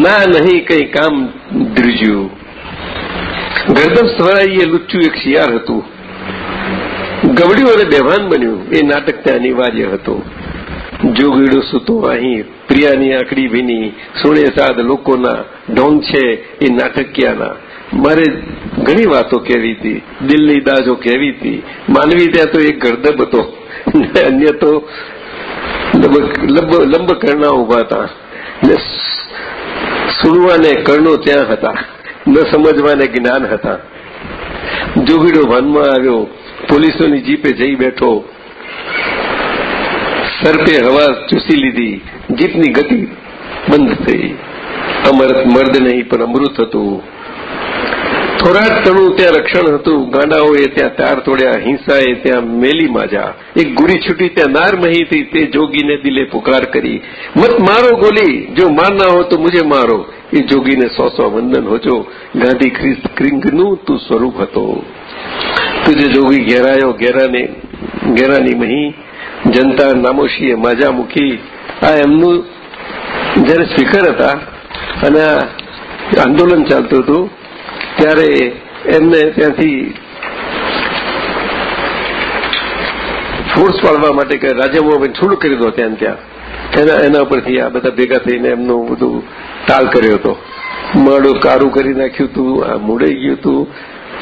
ના નહીં કંઈ કામ ધ્રુજ્યું ગરદમ સ્વરાઈએ લુચ્ચું એક શિયાળ હતું. ગવડ્યું અને બેભાન બન્યું. એ નાટક ત્યાં અનિવાર્ય હતું. જોગીડો સૂતો અહીં, પ્રિયાની આંકડી ભીની સુણે સાદ લોકોના ઢોંગ છે એ નાટકિયાના. મારે ઘણી વાતો કહેવી હતી, દિલની દાજો કહેવી હતી. માનવી ત્યાં તો એક ગરદબ હતો. અન્ય તો લંબ કરણા ઊભા હતા. ને સુણવાને કર્ણો ત્યાં હતા. ન સમજવાને જ્ઞાન હતા. જોગીડો વનમાં આવ્યો. પોલીસોની જીપે જઈ બેઠો. સર્પે હવા ચૂસી લીધી. જીપની ગતિ બંધ થઈ. અમૃત મર્દ નહીં, પણ અમૃત હતું. થોરાટ તણું ત્યાં રક્ષણ હતું. ગાંડાઓએ ત્યાં તાર તોડ્યા, હિંસાએ ત્યાં મેલી માજા. એક ગુરી છૂટી ત્યાં નાર મહીથી તે જોગીને દિલે પુકાર કરી. મત મારો ગોલી, જો મારના હો તો મુજે મારો. એ જોગીને સો સો વંદન હોજો. ગાંધી ક્રિંગનું તું સ્વરૂપ હતો. તુજે જોગી ઘેરાયો, ઘેરાને, ઘેરાની મહી. જનતા નામોશીએ માજા મૂકી. આ એમનું જયારે સ્પીકર હતા અને આંદોલન ચાલતું હતું ત્યારે એમને ત્યાંથી ફોર્સ પાડવા માટે કે છૂડ કરી દો ત્યાં ત્યાં. એના એના પરથી આ બધા ભેગા થઈને એમનું બધું ટાલ કર્યો હતો. માળું કારું કરી નાખ્યું હતું, આ મૂડાઈ ગયું હતું.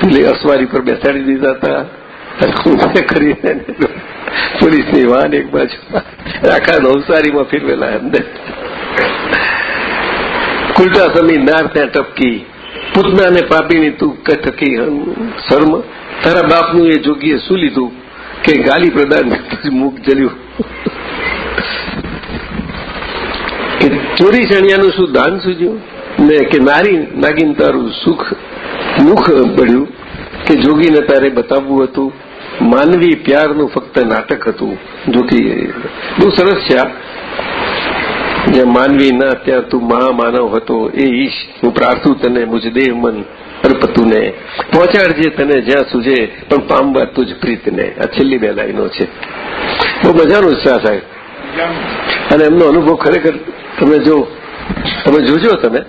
પેલી અસવારી પર બેસાડી દીધા હતા. કરીને પોલીસની વાન એક બાજુ આખા નવસારીમાં ફેરવેલા એમને. કુલટા સમી નાર ત્યાં ટપકી. પૂતનાને પાપીની તું થકી શર્મ? તારા બાપનું એ જોગીએ શું લીધું કે ગાલી પ્રદાન મુખ જલ્યું? કે ચોરી ચણિયાનું શું દાન સૂજ્યું? ને કે નારી નાગીન તારું સુખ, મુખ પડ્યું કે જોગીને તારે બતાવવું હતું? માનવી પ્યારનું ફક્ત નાટક હતું, જોકે બહુ સરસ છે આ. જ્યાં માનવી ના ત્યાં તું મહામાનવ હતો, એ ઈશ, હું પ્રાર્થું તને, મુજ દેહ મન અર્પતુને. પહોંચાડજે તને, જ્યાં સુજે, પણ પામવા તુજ પ્રીતને. આ છેલ્લી બે લાઈનો છે. બહુ મજાનો ઉત્સાહ સાહેબ. અને એમનો અનુભવ ખરેખર તમે જો, તમે જોજો તમે,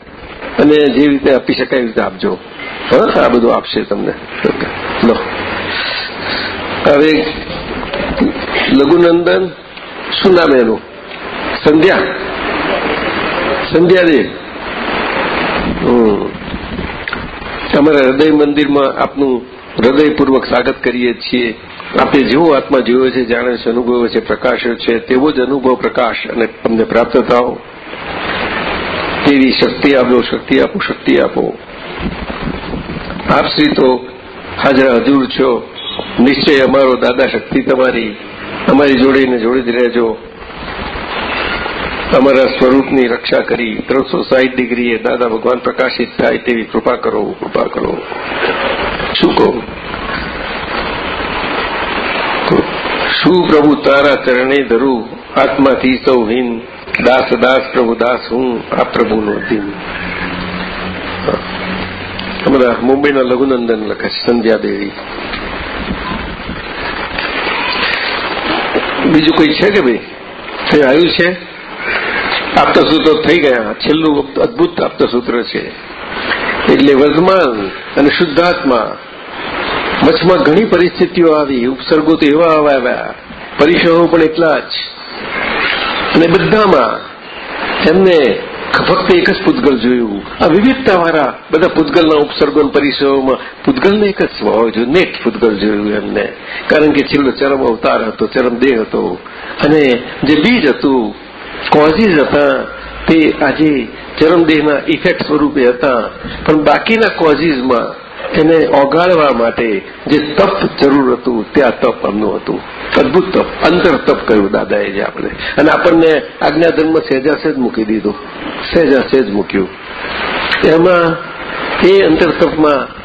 અને જે રીતે આપી શકાય રીતે આપજો. હા, આ બધું આપશે તમને. લો. હવે લઘુનંદન, શું નામ એનું? સંધ્યા. સંધ્યાદેવ અમારા હૃદય મંદિરમાં આપનું હૃદયપૂર્વક સ્વાગત કરીએ છીએ. આપે જેવો આત્મા જોયો છે, જાણે છે, અનુભવ્યો છે, પ્રકાશ્યો છે, તેવો જ અનુભવ, પ્રકાશ અને તમને પ્રાપ્ત થાવ તેવી શક્તિ આપો શક્તિ આપો શક્તિ આપો. આપ શ્રી તો હાજર હજુર છો. નિશ્ચય અમારો દાદા શક્તિ તમારી. અમારી જોડીને જોડી જ રહેજો. અમારા સ્વરૂપની રક્ષા કરી ત્રણસો સાહીઠ ડિગ્રીએ દાદા ભગવાન પ્રકાશિત થાય તેવી કૃપા કરો કૃપા કરો. શું કહું? શું પ્રભુ તારા ચરણે ધરું? આત્માથી સૌ હિન. દાસ દાસ પ્રભુ, દાસ હું આ પ્રભુનો દિન. અમારા મુંબઈના લઘુનંદન લખે છે, સંધ્યા દેવી. બીજું કંઈ છે કે ભાઈ? કઈ આવ્યું છે? આપતસૂત્રો થઈ ગયા. છેલ્લું અદભુત આપતસૂત્ર છે. એટલે વર્તમાન અને શુદ્ધાત્મા. વચમાં ઘણી પરિસ્થિતિઓ આવી. ઉપસર્ગો તો એવા આવ્યા. પરિસરો પણ એટલા જ. અને બધામાં એમને ફક્ત એક જ પૂતગલ જોયું. આ વિવિધતાવાળા બધા પૂતગલના ઉપસર્ગો પરિસરોમાં પૂતગલને એક જ સ્વભાવ જોયું નેટ પૂતગલ જોયું એમને. કારણ કે છેલ્લો ચરમ અવતાર હતો, ચરમ દેહ હતો. અને જે બીજ હતું કોઝિસ હતા તે આજે જન્મદેહના ઇફેક્ટ સ્વરૂપે હતા. પણ બાકીના કોઝીસમાં એને ઓગાળવા માટે જે તપ જરૂર હતું, ત્યાં તપ અમનું હતું. અદભુત તપ, અંતર તપ કહ્યું દાદાએ જે આપણે. અને આપણને આજ્ઞાધર્મ સહેજા સહેજ મૂકી દીધું. સહેજા સહેજ મૂક્યું. એમાં એ અંતર તપમાં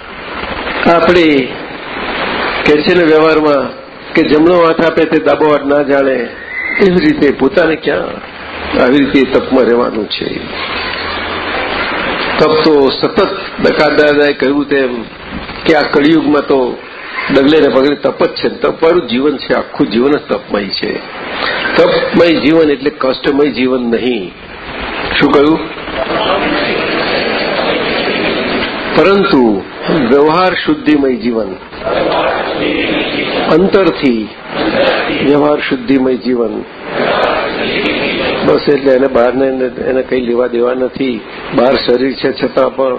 આપણે કે છે ને વ્યવહારમાં કે જમણો હાથ આપે તે દાબો હાથ ના જાણે એવી રીતે પોતાને ક્યાં આવી રીતે તપમાં રહેવાનું છે. તપ તો સતત દકાદાદાએ કહ્યું તેમ કે આ કળિયુગમાં તો ડગલે ને પગલે તપ જ છે. તપવાળું જીવન છે, આખું જીવન જ તપમય છે. તપમય જીવન એટલે કષ્ટમય જીવન નહીં. શું કહ્યું? પરંતુ વ્યવહાર શુદ્ધિમય જીવન. અંતરથી વ્યવહાર શુદ્ધિમય જીવન. બસ એટલે એને બહારને એને કંઈ લેવા દેવા નથી. બહાર શરીર છે છતાં પણ.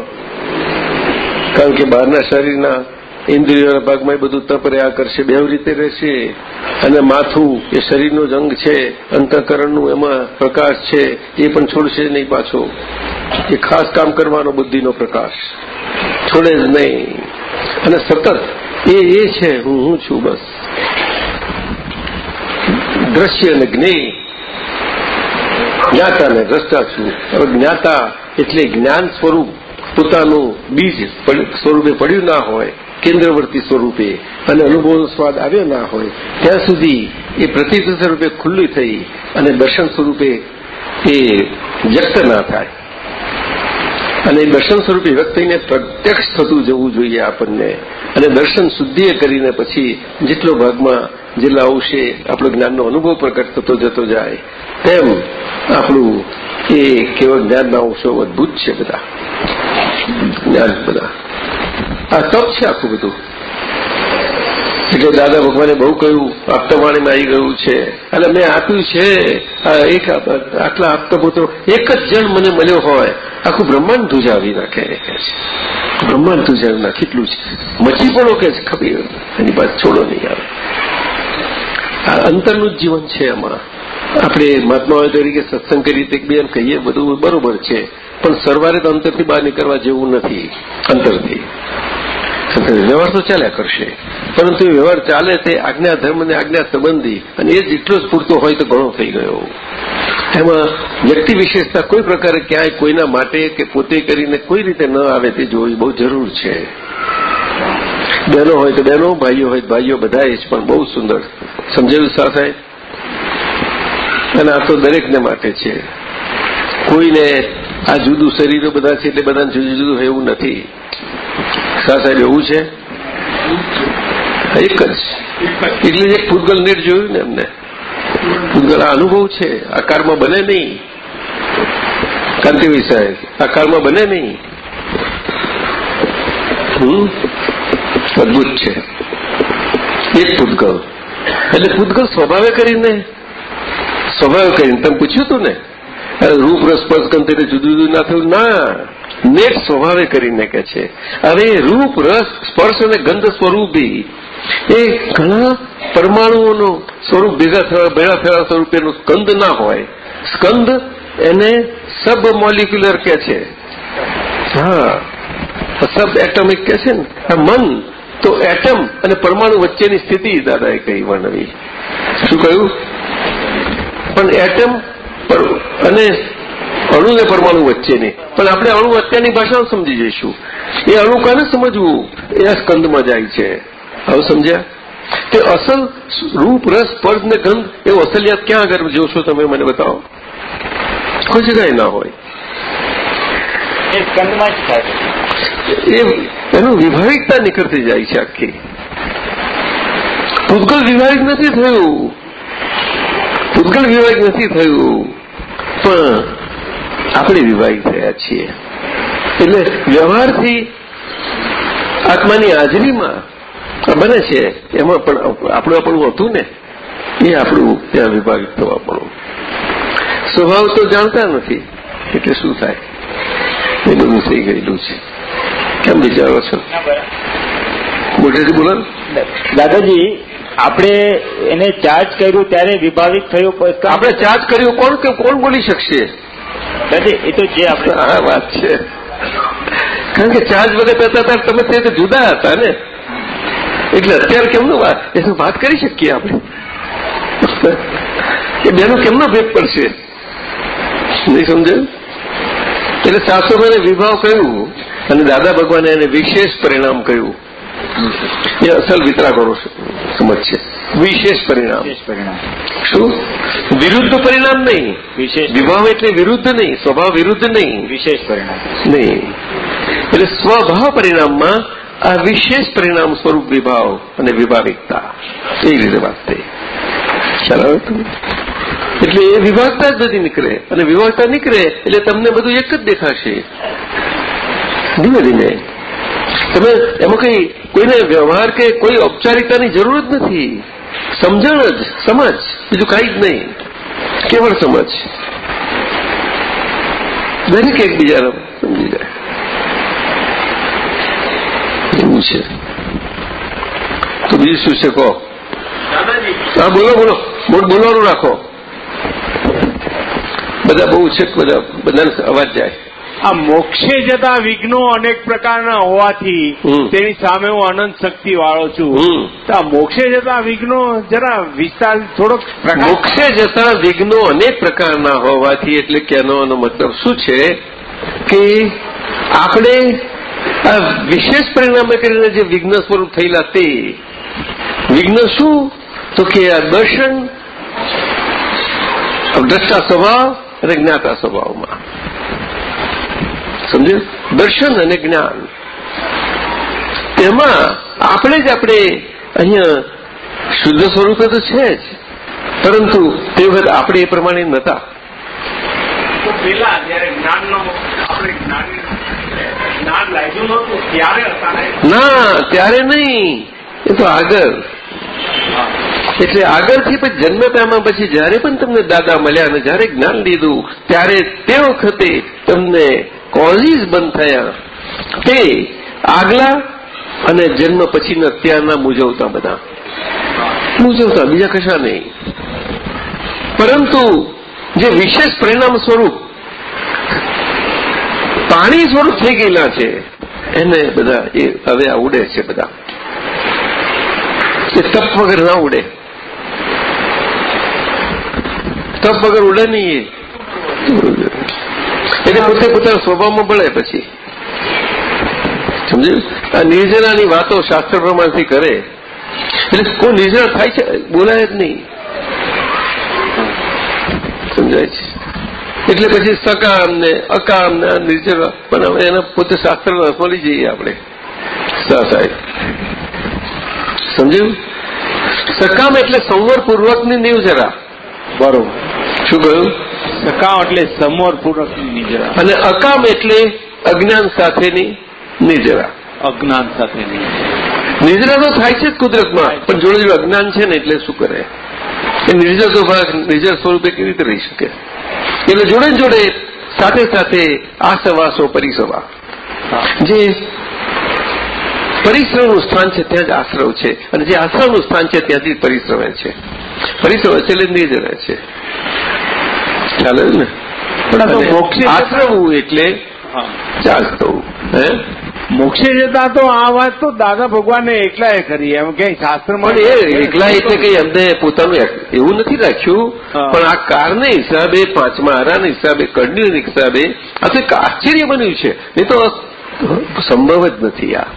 કારણ કે બહારના શરીરના ઇન્દ્રિયોના ભાગમાં બધું તપ રહ્યા કરશે બે રીતે રહેશે. અને માથું એ શરીરનો જંગ છે, અંતઃકરણનું એમાં પ્રકાશ છે, એ પણ છોડશે નહીં પાછો. એ ખાસ કામ કરવાનો બુદ્ધિનો પ્રકાશ. છોડે જ નહીં. અને સતત, એ એ છે, હું હું છું બસ. દ્રશ્ય અને જ્ઞેય. જ્ઞાતા ને દ્રષ્ટા છું જ્ઞાતા એટલે જ્ઞાન સ્વરૂપ. પોતાનું બીજ સ્વરૂપે પડ્યું ના હોય, કેન્દ્રવર્તી સ્વરૂપે, અને અનુભવનો સ્વાદ આવ્યો ના હોય, ત્યાં સુધી એ પ્રતિત સ્વરૂપે ખુલ્લી થઈ અને દર્શન સ્વરૂપે એ વ્યક્ત ના થાય. અને દર્શન સ્વરૂપે વ્યક્ત પ્રત્યક્ષ થતું જવું જોઈએ આપણને. અને દર્શન શુદ્ધિએ કરીને પછી જેટલો ભાગમાં જેટલા અંશે આપણો જ્ઞાનનો અનુભવ પ્રગટ થતો જતો જાય તેમ આપણું એ કેવળ જ્ઞાનના અંશો અદભુત છે બધા. જ્ઞાન બધા. આ તપ છે આખું બધું. એટલે દાદા ભગવાને બહુ કહ્યું આપતાવાણીમાં આવી ગયું છે. અને મેં આપ્યું છે એક આટલા આપતા પોતો એક જ જણ મને મળ્યો હોય. આખું બ્રહ્માંડ ધુજાવી નાખે બ્રહ્માંડ ધુજાવી નાખે, એટલું છે મચી પણ કે ખબર. એની વાત છોડો નહીં આવે આ અંતરનું જ જીવન છે એમાં આપણે મહાત્માઓ તરીકે સત્સંગ કરી બેન કહીએ, બધું બરોબર છે. પણ સરવારે તો અંતરથી બહાર નીકળવા જેવું નથી, અંતરથી. વ્યવહાર તો ચાલ્યા કરશે. પરંતુ વ્યવહાર ચાલે તે આજ્ઞા ધર્મ અને આજ્ઞા સંબંધી, અને એ જેટલો જ પૂરતો હોય તો ઘણો થઈ ગયો. એમાં વ્યક્તિ વિશેષતા કોઈ પ્રકારે ક્યાંય કોઈના માટે કે પોતે કરીને કોઈ રીતે ન આવે તે જોવી બહુ જરૂર છે. બહેનો હોય તો બહેનો, ભાઈઓ હોય ભાઈઓ બધા જ પણ બહુ સુંદર. સમજાવ્યું સાથે અને આ તો દરેકને માટે છે. કોઈને આ જુદું શરીરો બધા છે એટલે બધાને જુદું જુદું એવું નથી. શા સાહેબ એવું છે? એક જ. એટલે એક પૂતગલ નીટ જોયું ને એમને. પૂતગલ આ અનુભવ છે. આકારમાં બને નહીં. કાંતિભાઈ સાહેબ આકારમાં બને નહીં. અદભુત છે. એક પૂતગલ એટલે પૂતગલ સ્વભાવે કરીને સ્વભાવે કરીને તમે પૂછ્યું હતું ને રૂપ રસ કંતે જુદું જુદું ના થયું ના નેટ સ્વભાવે કરીને કે છે હવે રૂપ રસ સ્પર્શ અને ગંધ સ્વરૂપી એ ઘણા પરમાણુઓનું સ્વરૂપ ભેગા થવા ભેગા થયા સ્વરૂપેનું સ્કંદ ના હોય સ્કંદ એને સબ મોલિક્યુલર કે છે હા સબ એટમિક કે છે ને આ મન તો એટમ અને પરમાણુ વચ્ચેની સ્થિતિ દાદાએ કહી વર્ણવી શું કહ્યું પણ એટમ અને અણુ ને પરમાણુ વચ્ચેની. પણ આપણે અણુ અત્યારની ભાષામાં સમજી જઈશું. એ અણુ કોને સમજવું? એ સ્કંદમાં જાય છે. હવે સમજ્યા? તે અસલ રૂપ રસ સ્પર્શ ને ગંધ એવું અસલિયાત ક્યાં આગળ જોશો તમે મને બતાવો? કોઈ જગ્યાએ ના હોય. એનું વિભાવિકતા નીકળતી જાય છે આખી. ભૂતગલ વિભાવિક નથી થયું. પૂતગલ વિવાહિક નથી થયું. પણ આપણે વિવાહિક થયા છીએ. એટલે વ્યવહારથી આત્માની હાજરીમાં બને છે. એમાં પણ આપણું આપણું હતું ને એ આપણું ત્યાં વિભાવિક થવાપણું સ્વભાવ તો જાણતા નથી. એટલે શું થાય? એ બધું થઈ ગયેલું છે. કેમ વિચારો છો? મોટેથી બોલો દાદાજી આપણે એને ચાર્જ કર્યું ત્યારે વિભાવિત થયું આપણે ચાર્જ કર્યું કોણ કે કોણ બોલી શકશે? એ તો જે આપણે આ વાત છે. કારણ કે ચાર્જ વગર હતા ત્યારે તમે તે જુદા હતા ને. એટલે અત્યારે કેમનું વાત? એનું વાત કરી શકીએ આપણે? એ બેનો કેમનો ભેદ પડશે? નહીં સમજાયું? એટલે સાસુભાઈને વિભાવ કહ્યું અને દાદા ભગવાને એને વિશેષ પરિણામ કહ્યું એ અસલ વિતરાગોનો સમજ છે. વિશેષ પરિણામ. પરિણામ. શું? વિરુદ્ધ પરિણામ નહીં. વિશેષ વિભાવ એટલે વિરુદ્ધ નહીં સ્વભાવ વિરુદ્ધ નહીં. વિશેષ પરિણામ. નહીં. એટલે સ્વભાવ પરિણામમાં આ વિશેષ પરિણામ સ્વરૂપ વિભાવ અને વિભાવિકતા. એ રીતે વાત થઈ. ખ્યાલ આવે તમને? એટલે એ વિભાગતા જ નથી નીકળે. અને વિભાગતા નીકળે એટલે તમને બધું એક જ દેખાશે. ધીમે ધીમે. તમે એમાં કઈ કોઈને વ્યવહાર કે કોઈ ઔપચારિકતાની જરૂર જ નથી. સમજણ જ, સમજ. બીજું કાંઈ જ નહીં. કેવળ સમજ. દરેક એકબીજાને સમજી જાય. એવું છે. તો બીજું શું છે કહો? હા, બોલો બોલો. બોલ, બોલવાનું રાખો. બધા બહુ છે બધા બધાને અવાજ જાય. આ મોક્ષે જતા વિઘ્નો અનેક પ્રકારના હોવાથી તેની સામે હું અનંત શક્તિ વાળો છું તો આ મોક્ષે જતા વિઘ્નો જરા વિસ્તાર થોડોક મોક્ષે જતા વિઘ્નો અનેક પ્રકારના હોવાથી એટલે કહેવાનો મતલબ શું છે કે આપણે વિશેષ પરિણામે કરીને જે વિઘ્ન સ્વરૂપ થયેલા તે વિઘ્ન શું? તો કે આ દર્શન દ્રષ્ટા સ્વભાવ અને જ્ઞાતા સ્વભાવમાં. સમજ્યું? દર્શન અને જ્ઞાન. તેમાં આપણે જ આપણે અહીંયા શુદ્ધ સ્વરૂપે તો છે જ પરંતુ તે વખત આપણે એ પ્રમાણે નહોતા. તો પેલા જયારે જ્ઞાનનો આપણે જ્ઞાન જ્ઞાન લાગ્યું નહોતું ત્યારે હતા ને? ના ત્યારે નહીં. એ તો આગળ. એટલે આગળથી પછી જન્મતામાં પછી જ્યારે પણ તમને દાદા મળ્યા અને જ્યારે જ્ઞાન લીધું ત્યારે તે વખતે તમને કોઝિસ બંધ થયા. તે આગલા અને જન્મ પછીના અત્યારના મૂજવતા બધા. મૂજવતા બીજા કશા નહીં. પરંતુ જે વિશેષ પરિણામ સ્વરૂપ પાણી સ્વરૂપ થઈ ગયેલા છે, એને બધા એ હવે આ ઉડે છે બધા. એ તપ વગર ના ઉડે. તપ વગર ઉડે નહીં એ. એટલે પોતે પોતાના સ્વભાવમાં બળે પછી. સમજ્યું? આ નિર્જરાની વાતો શાસ્ત્ર પ્રમાણથી કરે. એટલે કોઈ નિર્જરા થાય છે? બોલાય જ નહીં. સમજાય છે? એટલે પછી સકામ ને અકામ ને નિર્જરા પણ હવે એના પોતે શાસ્ત્ર મળી જઈએ આપણે. સાહેબ. સમજ્યું? સકામ એટલે સંવરપૂર્વકની નિર્જરા બરોબર. શું કહ્યું? સકામ એટલે સમોરપૂર્વક નિજરા અને અકામ એટલે અજ્ઞાન સાથેની નિજરા અજ્ઞાન સાથેની નિજરા તો થાય છે જ કુદરતમાં પણ જોડે જોડે અજ્ઞાન છે ને એટલે શું કરે? એ નિર્જર નિર્જર સ્વરૂપે કેવી રીતે રહી શકે? એટલે જોડે જોડે સાથે સાથે આસવાસો પરિસવા. જે પરિશ્રમનું સ્થાન છે ત્યાં જ આશ્રવ છે. અને જે આશ્રમનું સ્થાન છે ત્યાંથી પરિશ્રમે છે. પરિશ્રમે છે એટલે નિર્જરે છે. ખ્યાલ આવ્યો ને? પણ આ તો અને મોક્ષે આશ્રવવું એટલે ચાલતું હે? મોક્ષે જતા તો આ વાત તો દાદા ભગવાને એકલાએ કરી. એમ કે શાસ્ત્રમાં એ એકલા એટલે કઈ અમને પોતાનું એવું નથી રાખ્યું. પણ આ કારને હિસાબે પાંચમા આરાના હિસાબે કડનીના હિસાબે આ તો એક આશ્ચર્ય બન્યું છે. નહીં તો સંભવ જ નથી આ.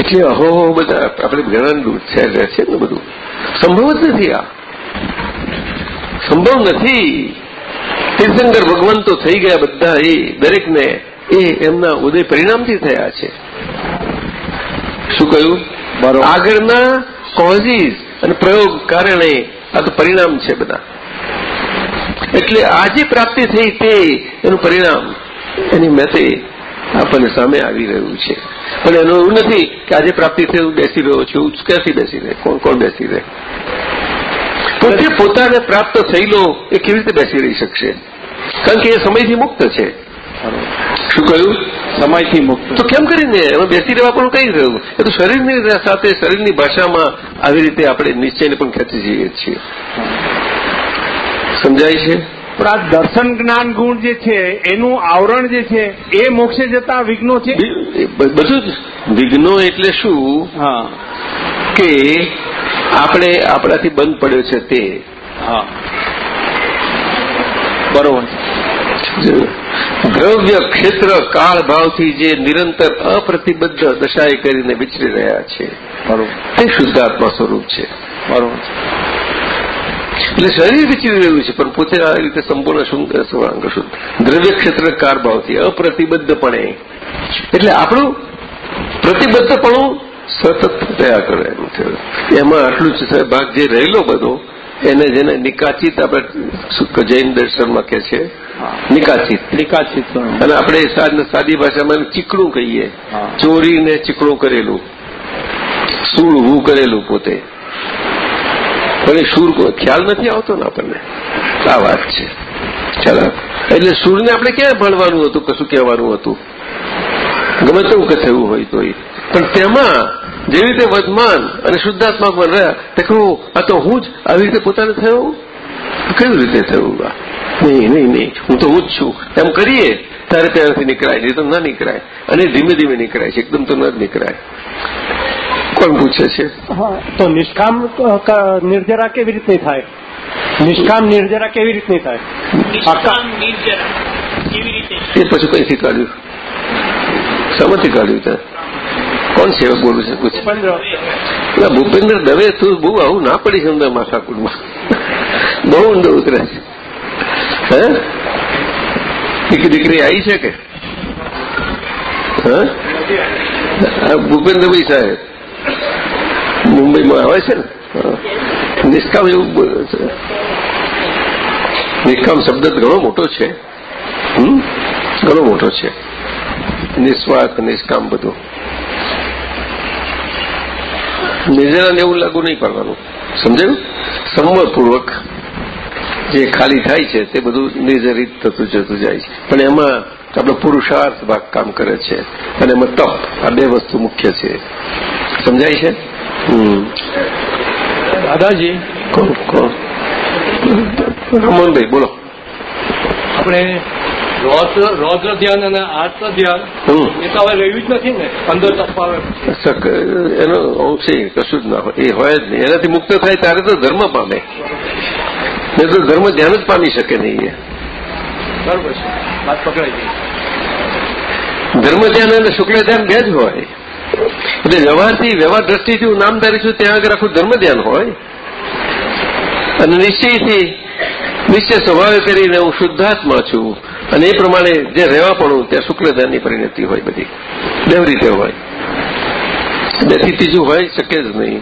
એટલે અહો બધા આપણે ઘણા દૂર છે ને બધું. સંભવ જ નથી આ. સંભવ નથી. તીર્થંકર ભગવાન તો થઈ ગયા બધા એ દરેકને. એ એમના ઉદય પરિણામથી થયા છે. શું કહ્યું? બરોબર. આગળના કોઝીસ અને પ્રયોગ કારણે આ તો પરિણામ છે બધા. એટલે આજે પ્રાપ્તિ થઈ તે એનું પરિણામ એની મેથે આપણને સામે આવી રહ્યું છે. પણ એનું એવું નથી કે આજે પ્રાપ્તિ થઈ હું બેસી રહ્યો છું ક્યાંથી બેસી રહે કોણ કોણ બેસી રહે? પોતે પોતાને પ્રાપ્ત થયેલો એ કેવી રીતે બેસી રહી શકશે? કારણ કે એ સમયથી મુક્ત છે. શું કહ્યું? સમયથી મુક્ત. તો કેમ કરીને? એમાં બેસી રહેવા પણ કઈ રહ્યું? એ તો શરીરની સાથે શરીરની ભાષામાં આવી રીતે આપણે નિશ્ચયને પણ ખેંચી જઈએ છીએ. સમજાય છે? પણ આ દર્શન જ્ઞાન ગુણ જે છે એનું આવરણ જે છે એ મોક્ષે જતા વિઘ્નો છે? બધું જ. વિઘ્નો એટલે શું? હા. કે આપણે આપણાથી બંધ પડ્યો છે તે. હા. બરોબર. દ્રવ્ય ક્ષેત્ર કાળ ભાવથી જે નિરંતર અપ્રતિબદ્ધ દશાએ કરીને વિચરી રહ્યા છે. બરોબર. તે શુદ્ધાત્મા સ્વરૂપ છે. બરોબર. એટલે શરીર વિચરી રહ્યું છે પણ પોતે આ રીતે સંપૂર્ણ શુદ્ધ શુદ્ધ દ્રવ્ય ક્ષેત્ર કાર ભાવથી અપ્રતિબદ્ધપણે. એટલે આપણું પ્રતિબદ્ધપણું સતત રહ્યા કરે એમ થયું એમાં આટલું જ ભાગ જે રહેલો બધો એને જેને નિકાચિત આપણે જૈન દર્શનમાં કે છે નિકાચિત. નિકાચિત અને આપણે સાદ- સાદી ભાષામાં ચીકણું કહીએ. ચોરીને ચીકણું કરેલું. સૂળ ઊભું કરેલું પોતે. પણ એ સૂર ખ્યાલ નથી આવતો ને આપણને. આ વાત છે. ચાલો. એટલે સૂરને આપણે ક્યાં ભણવાનું હતું, કશું કહેવાનું હતું? ગમે તેવું કે થયું હોય તો પણ તેમાં જેવી રીતે વધમાન અને શુદ્ધાત્મા પણ રહ્યા, તે આ તો હું જ આવી રીતે પોતાને થયું? કેવી રીતે થયું નહીં નહીં નહીં. હું તો હું જ છું. એમ કરીએ, ત્યારે ત્યાંથી નીકળાય. નહીં તો ન નીકળાય. અને ધીમે ધીમે નીકળાય છે. એકદમ તો ન જ નીકળાય. કોણ પૂછે છે. હા તો નિષ્કામ નિર્જરા કેવી રીતની થાય? નિષ્કામ નિર્જરા કેવી રીતની થાય? નિષ્કામ નિર્જરા કેવી રીતે? એ પછી કઈથી કાઢ્યું. શામાંથી કાઢ્યું ત્યાં કોણ સેવક બોલું છે? પૂછે. ભૂપેન્દ્ર. દવે તું બહુ આવું ના પડી છે અંદર માથાકુટમાં. બહુ ઊંડો ઉતરે છે. હે? દીકરી દીકરી આવી છે કે? હા? ભૂપેન્દ્રભાઈ સાહેબ. મુંબઈમાં આવે છે ને નિષ્કામ એવું નિષ્કામ શબ્દ ઘણો મોટો છે ઘણો મોટો છે નિસ્વાર્થ નિષ્કામ બધું નિર્જરાને એવું લાગુ નહીં પડવાનું સમજાયું સંવરપૂર્વક જે ખાલી થાય છે તે બધું નિર્જરિત થતું જતું જાય છે પણ એમાં આપણો પુરુષાર્થ ભાગ કામ કરે છે અને એમાં તપ આ બે વસ્તુ મુખ્ય છે સમજાય છે દાદાજી. રમણભાઈ બોલો. આપણે રૌદ્ર ધ્યાન અને આત્મ ધ્યાન એ તો હવે રહ્યું જ નથી ને. અંદર તપાવે. એનો અંશ કશું જ ના હોય. એ હોય જ નહીં. એનાથી મુક્ત થાય ત્યારે તો ધર્મ પામે. નહીં તો ધર્મ ધ્યાન જ પામી શકે નહીં એ. બરોબર છે. વાત પકડાઈ ગઈ. ધર્મ ધ્યાન અને શુક્લ ધ્યાન બે જ હોય. એટલે વ્યવહારથી, વ્યવહાર દ્રષ્ટિથી હું નામ ધારીશું ત્યાં આગળ આખું ધર્મ ધ્યાન હોય. અને નિશ્ચયથી, નિશ્ચય સ્વભાવે કરીને હું શુદ્ધાત્મા છું. અને એ પ્રમાણે જે રહેવા પડું ત્યાં શુક્લધ્યાનની પરિણતિ હોય બધી. દેવ રીતે હોય બેથી ત્રીજું હોય, શકે જ નહીં.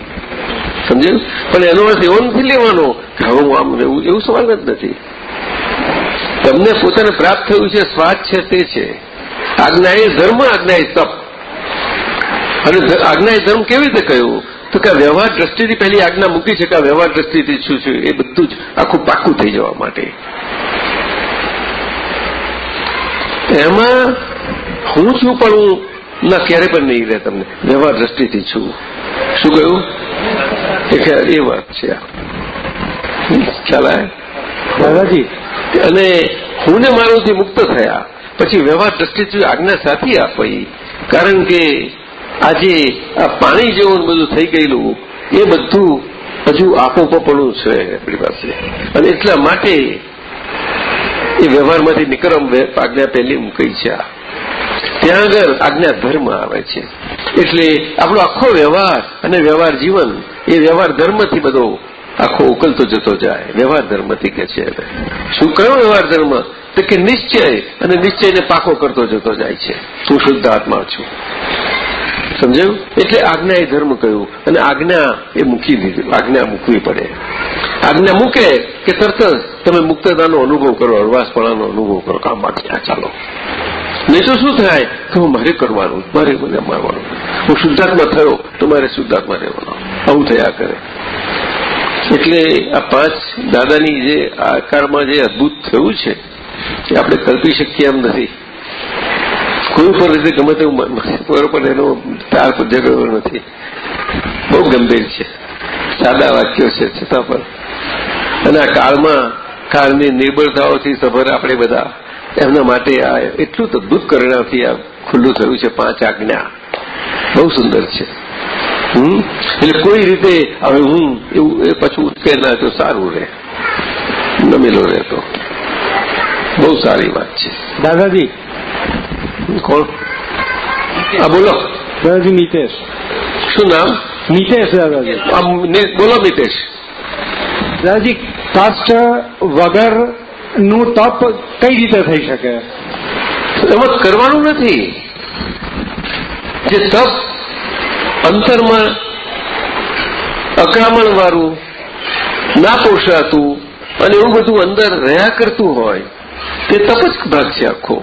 સમજ્યું? પણ એનો અર્થ એવો નથી લેવાનો કે હું આમ રહેવું, એવું સવાલ જ નથી. તમને પોતાને પ્રાપ્ત થયું છે, સ્વાદ છે, તે છે. આજ્ઞા એ ધર્મ, આજ્ઞા એ તપ. અને આજ્ઞા એ ધર્મ કેવી રીતે કહ્યું? તો કે વ્યવહાર દ્રષ્ટિથી પહેલી આજ્ઞા મૂકી છે કે આ વ્યવહાર દ્રષ્ટિથી શું છે એ બધું જ આખું પાકું થઈ જવા માટે. એમાં હું છું પણ હું ના ક્યારે પણ નહીં રહે તમને. વ્યવહાર દ્રષ્ટિથી છું. શું કહ્યું? એ વાત છે ચાલાય દાદાજી. અને હું ને મારુંથી મુક્ત થયા. પછી વ્યવહાર દ્રષ્ટિથી આજ્ઞા સાથી આપી. કારણ કે આજે પાણી જેવું બધું થઈ ગયેલું, એ બધું હજુ આપોપણું છે આપણી પાસે. અને એટલા માટે એ વ્યવહારમાંથી નિકરમ આજ્ઞા પહેલી મૂકી છે ત્યાં આગળ આજ્ઞા ધર્મ આવે છે. એટલે આપણો આખો વ્યવહાર અને વ્યવહાર જીવન, એ વ્યવહાર ધર્મથી બધો આખો ઉકલતો જતો જાય. વ્યવહાર ધર્મથી કે છે શું કયો વ્યવહાર ધર્મ? તો કે નિશ્ચય, અને નિશ્ચયને પાકો કરતો જતો જાય છે. હું શુદ્ધ આત્મા છું. સમજાયું? એટલે આજ્ઞા એ ધર્મ કહ્યું અને આજ્ઞા એ મૂકી દીધું, આજ્ઞા મૂકવી પડે. આજ્ઞા મૂકે કે તરત જ તમે મુક્તતાનો અનુભવ કરો, હળવાશપણાનો અનુભવ કરો, કામ માટે ચાલો. નહીં તો શું થાય? કે હું મારે કરવાનું, મારે મને મારવાનું. હું શુદ્ધાત્મા થયો તો મારે શુદ્ધાત્મા રહેવાનો. આવું થયા કરે. એટલે આ પાંચ દાદાની જે આ કાળમાં જે અદભુત થયું છે, એ આપણે કલ્પી શકીએ એમ નથી. કોઈ પણ રીતે ગમે તેવું બરોબર એનો તાર પર ઝઘડો નથી. બહુ ગંભીર છે. સાદા વાક્યો છે છતાં પણ. અને આ કાળમાં કાળની નિર્બળતાઓથી સભર આપણે બધા એમના માટે આ એટલું અદભુત કરણાથી આ ખુલ્લું થયું છે પાંચ આજ્ઞા. બહુ સુંદર છે. હમ? એટલે કોઈ રીતે હવે હું એવું એ પાછું ઉત્કેર ના તો સારું રહે. નમેલો રહેતો. બહુ સારી વાત છે. દાદાજી હા બોલો દાદાજી મિતેશ શું નામ મિતેશ દાદાજી બોલો મિતેશ દાદાજી કાષ્ટ વગરનું તપ કઈ રીતે થઈ શકે એમાં કરવાનું નથી જે તપ અંતરમાં અકળામણ વાળું ના પોષાતું અને એવું બધું અંદર રહ્યા કરતું હોય તે તપ જ ભાગ છે આખો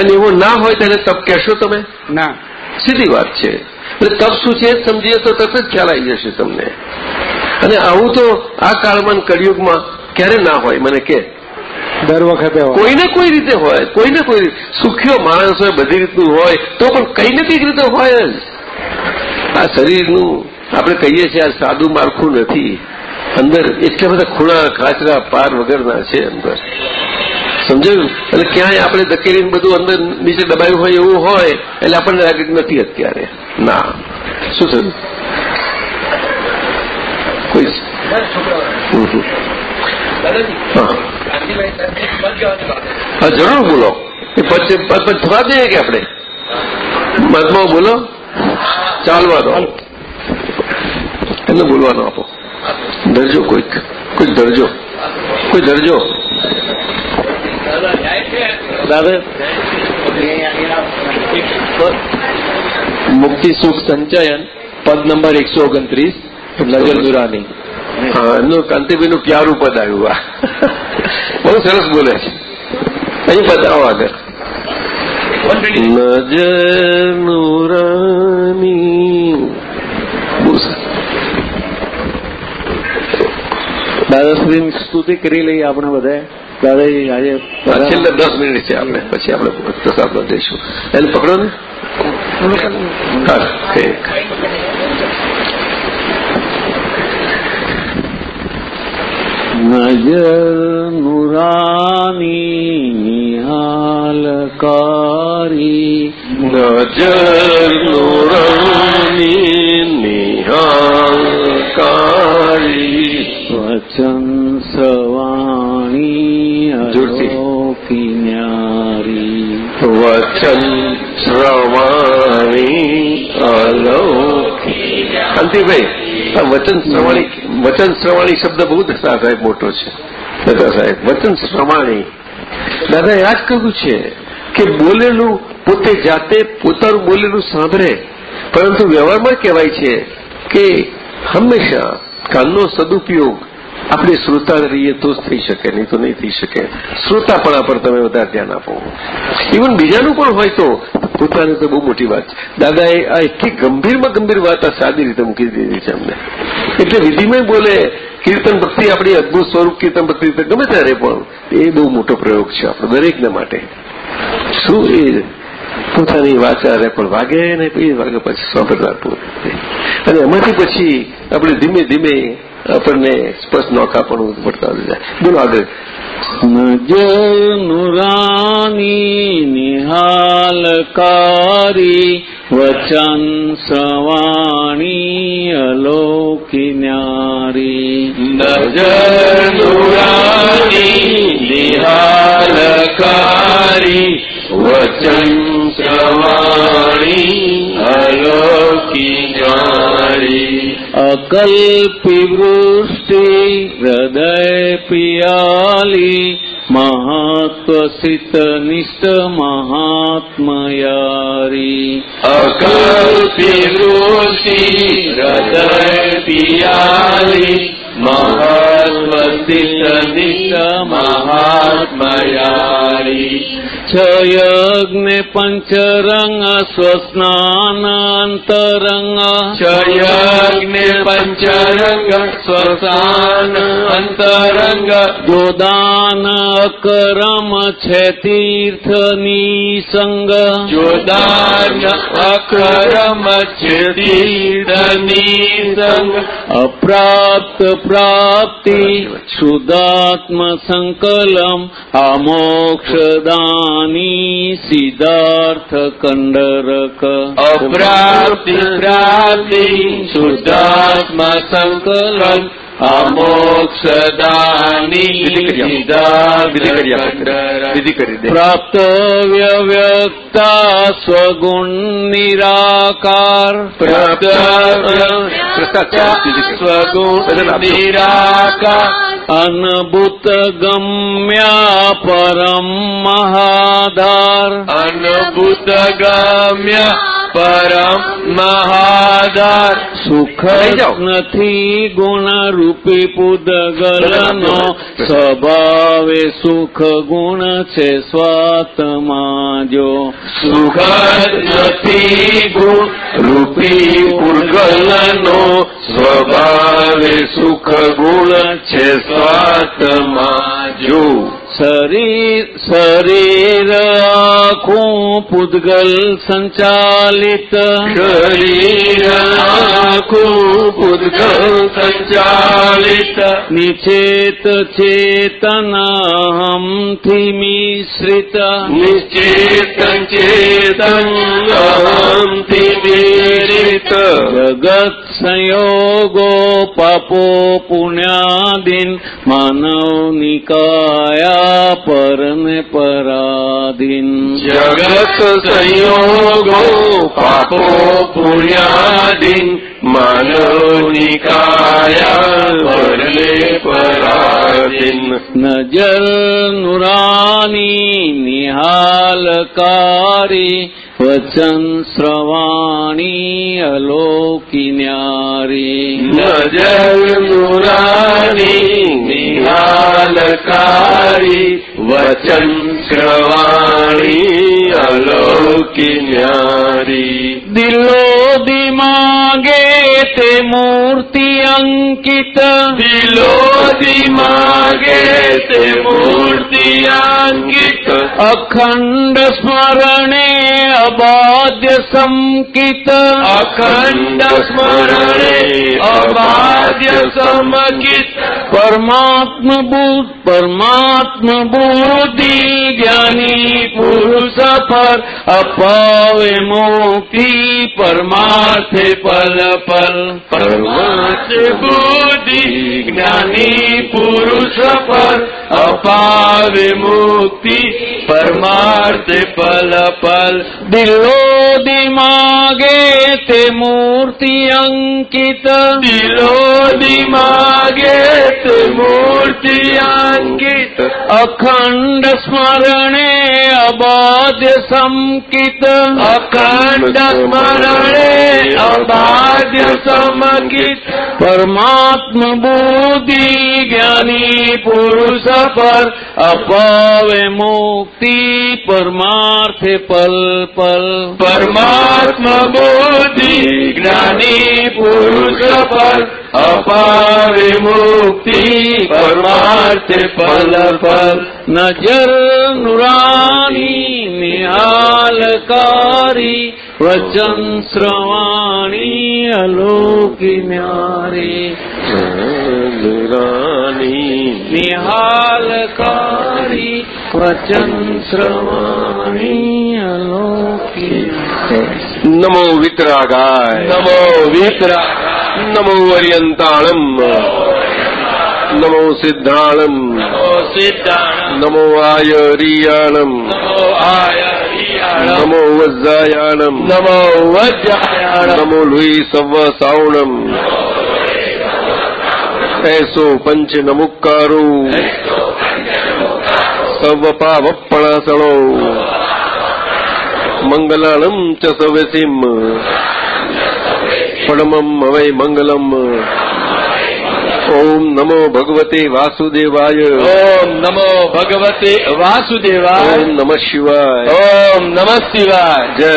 અને એવો ના હોય તેને તપ કહેશો તમે? ના. સીધી વાત છે. એટલે તપ શું છે સમજીએ તો તરત જ ખ્યાલ આવી જશે તમને. અને આવું તો આ કાળમાં કળિયુગમાં ક્યારે ના હોય મને કે. દર વખતે હોય. કોઈને કોઈ રીતે હોય કોઈને કોઈ રીતે. સુખ્યો માણસ હોય બધી રીતનું હોય તો પણ કઈ ને કંઈક રીતે હોય જ. આ શરીરનું આપણે કહીએ છીએ આ સાદું માળખું નથી. અંદર એટલા બધા ખૂણા ખાચરા પાર વગરના છે અંદર. સમજાયું? એટલે ક્યાંય આપણે ધકેલીને બધું અંદર નીચે દબાયું હોય એવું હોય, એટલે આપણને લાગે નથી અત્યારે. ના. શું થયું? કોઈ. હા. જરૂર બોલો. પછી થવા દઈએ કે આપણે? મહાત્મા બોલો. ચાલવા દો. એમને બોલવાનો આપો. ધરજો કોઈક. કોઈક ધરજો કોઈ ધરજો દાદા મુક્તિ સુખ સંચયન પદ નંબર એકસો ઓગણત્રીસ નજર દુરાની. એમનું કાંતિભાઈનું પ્યારું પદ આવ્યું આ? બહુ સરસ બોલે છે. અહીં બતાવો આગળ. નજર નુરાની દાદાશ્રીની સ્તુતિ કરી લઈએ આપણે બધા દાદાજી આજે છેલ્લે દસ મિનિટ છે આપણે. પછી આપણે પ્રસાદ જઈશું એને પકડો ને. નજર નુરાની નિહાલકારી નજર નુરાની નિહાલકારી. વચન સવાણી વચન શ્રવાણી અલૌકિક શાંતિભાઈ આ વચન શ્રવાણી વચન શ્રવાણી શબ્દ બહુ દાદા સાહેબ મોટો છે દાદા સાહેબ વચન શ્રવાણી દાદા આ જ કહ્યું છે કે બોલેલું પોતે જાતે પોતાનું બોલેલું સાંભળે પરંતુ વ્યવહારમાં કહેવાય છે કે હંમેશા કાનનો સદુપયોગ આપણે શ્રોતા રહીએ તો જ થઈ શકે, નહીં તો નહીં થઈ શકે. શ્રોતાપણા પર તમે વધારે ધ્યાન આપો. ઇવન બીજાનું પણ હોય તો, પોતાની તો બહુ મોટી વાત છે. દાદાએ આ એટલી ગંભીરમાં ગંભીર વાત આ સાદી રીતે મૂકી દીધી છે અમને. એટલે વિધિમય બોલે, કીર્તન ભક્તિ આપણી અદભુત સ્વરૂપ, કીર્તન ભક્તિ રીતે ગમે ત્યારે, પણ એ બહુ મોટો પ્રયોગ છે આપણો, દરેકને માટે. શું એ પોતાની વાચારે પણ વાગે ને પછી વાગે પછી સાંભળતા અને એમાંથી પછી આપણે ધીમે ધીમે આપણને સ્પષ્ટ નોખા પણ પડતા જાય. બોલો આગળ. નુરાની નિહાલકારી વચન સવાણી અલોકી ન્યારી. નજર નુરાની નિહાલકારી વચન સવાણી જાણી અકલ્પી વૃષ્ટિ હૃદય પિયાલી મહાત્વસિત નિષ્ઠ મહાત્મયારી અકલ્પી ઋષિ હૃદય પિયાલી મહાત્મસિદ્ધ મહાત્મયારી છ યજ્ઞ પંચરંગ સ્વસ્નાન અંતરંગ યજ્ઞ પંચરંગ સ્વસાન અંતરંગ જોદાન અકરમ છે તીર્થની સંગ જોદાન અકરમ છે તીર્થની સંગ અપ્રાપ્ત પ્રાપ્તિ શુદ્ધાત્મ સંકલમ આ મોક્ષદાની સિદ્ધાર્થ કંડરક. અપ્રાપ્તિ પ્રાપ્તિ વ્યવ્યક્તા સ્વગુણ નિરાકાર પ્રાપ્ત સ્વગુણ નિરાકાર અનભૂત ગમ્યા પરમ મહાધાર અનભૂત ગમ્ય પરમ મહાદાર. સુખ નથી ગુણ રૂપી પુદગલનો સ્વભાવે સુખ ગુણ છે સ્વાતમાં જો સુખ નથી ગુણ રૂપી પુદગલનો. સ્વભાવે સુખ ગુણ છે સ્વાતમાં જો શરીર શરીર આખું પુદગલ સંચાલિત. શરીર આખું પુદ્ગલ સંચાલિત. નિચેત ચેતન હમથી મિશ્રિત. નિશ્ચેત ચેતન અહંથી મિશ્રિત. જગત સંયોગો પાપો પુણ્યાદિન માનવ નિકાયા પરને પરાધીન જગત સંયોગો પાપો પુણ્યાદિન માનવ નિકાયા પરાધીન નજર નુરાની નિહાલકારી વચન શ્રવાણી અલોકિન્યારી નજર નુરાની નિહાલકારી વચન શ્રવાણી અલોકિન્યારી દિલો દિમાગે તે મૂર્તિ અંકિત દિલો દિમાગે તે મૂર્તિ અંકિત અખંડ સ્મરણે અબાધ્ય સંકિત અખંડ સ્મરણે અબાધ્ય સમકિત પરમાત્મ બુદ્ધ પરમાત્મ બુદ્ધિ જ્ઞાની પુરુષ પર અપાવે મુક્તિ પરમાર્થે પલ પલ પરમાર્થ બુદ્ધિ જ્ઞાની પુરુષ પર અપાવે મુક્તિ. પરમાર્થ પલ પલ દિલો દિમાગે તે મૂર્તિ અંકિત. દિલો દિમાગે તે મૂર્તિ અંકિત. અખંડ સ્મરણે અબાધ્ય સંકિત. અખંડ સ્મરણે અબાધ્ય સમકિત પરમાત્મ બુદ્ધિ જ્ઞાની પુરુષ પર અપાવે મુક્તિ પરમાર્થે પલ પલ. પરમાત્મા બુદ્ધિ જ્ઞાની પુરુષ પલ અપાવે મુક્તિ પરમાર્થે પલ પલ. નજર નુરાની નિહાલકારી વચન શ્રવાણી અલોકી ન્યારી. રાની નિહાલકારી વચન શ્રવાણી અલોકી નમો વિતરાગાય નમો વિતરા નમો અર્યંતાણમ નમો સિદ્ધાણમ નમો સિદ્ધાણ નમો નમો આયરિયાણ નમો વજ્જાયાણ નમો લુઈ સવ સાવણમ એસો પંચ નમુકારો સવ પાવપણાસણો મંગલાણમ ચ સવેસીમ પડમમ હવૈ મંગલમ ઓમ નમો ભગવતે વાસુદેવાય ઓમ નમો ભગવતે વાસુદેવાય ઓમ નમઃ શિવાય ઓમ નમઃ શિવાય જય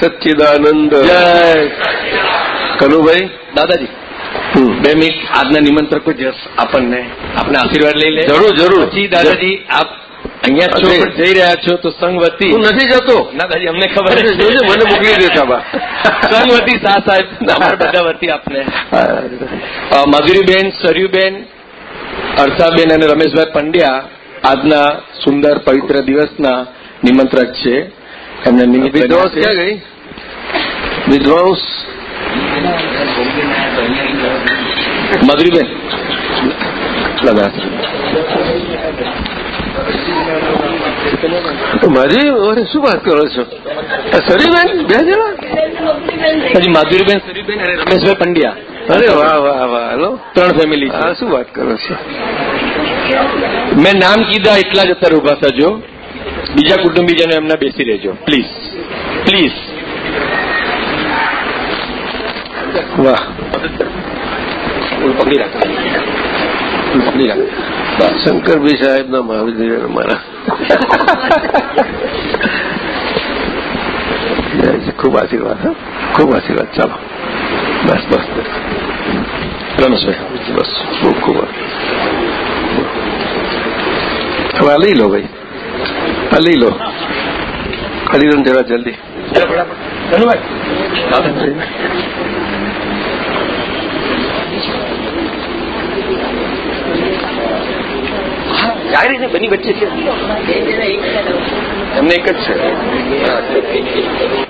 સચ્ચિદાનંદ જય કનુભાઈ દાદાજી. બે મિનિટ આજના નિમંત્રકો જ આપણને આપણે આશીર્વાદ લઈ લે. જરૂર જરૂર. પછી દાદાજી આપ અહીંયા છો જઈ રહ્યા છો તો સંગવતી હું નથી જતો. ના દાદી અમને ખબર છે. મને મોકલી દેતા બા સંગવતી શાહ સાહેબ અમારા બધા વતી આપને. માધુરીબેન સરયુબેન અર્ષાબેન અને રમેશભાઈ પંડ્યા આજના સુંદર પવિત્ર દિવસના નિમંત્રક છે. એમને નિમિત્ત વિધવાંસ ક્યાં ગઈ? વિધવાંસ માધુરીબેન દાદા મારી અરે શું વાત કરો છો સરીબેન બે જણા પછી માધુરીબેન સરીબેન અને રમેશભાઈ પંડ્યા અરે વાહ વાહ વાહ હલો ત્રણ ફેમિલી હા શું વાત કરો છો મેં નામ કીધા એટલા જ અત્યારે ઊભા થજો બીજા કુટુંબીજનો એમને બેસી રહેજો પ્લીઝ પ્લીઝ વાહ પકડી રાખો. પકડી રાખો. શંકરભાઈ સાહેબ ના મહાવિદ્યાલય મારા. ખૂબ આશીર્વાદ ખૂબ આશીર્વાદ. ચાલો. બસ બસ બસ. રમેશભાઈ બસ ખૂબ ખૂબ. હવે લઈ લો ભાઈ. આ લઈ લો. ખાલી રન જરા જલ્દી. જાય છે બની વચ્ચે છે? એમને એક જ છે.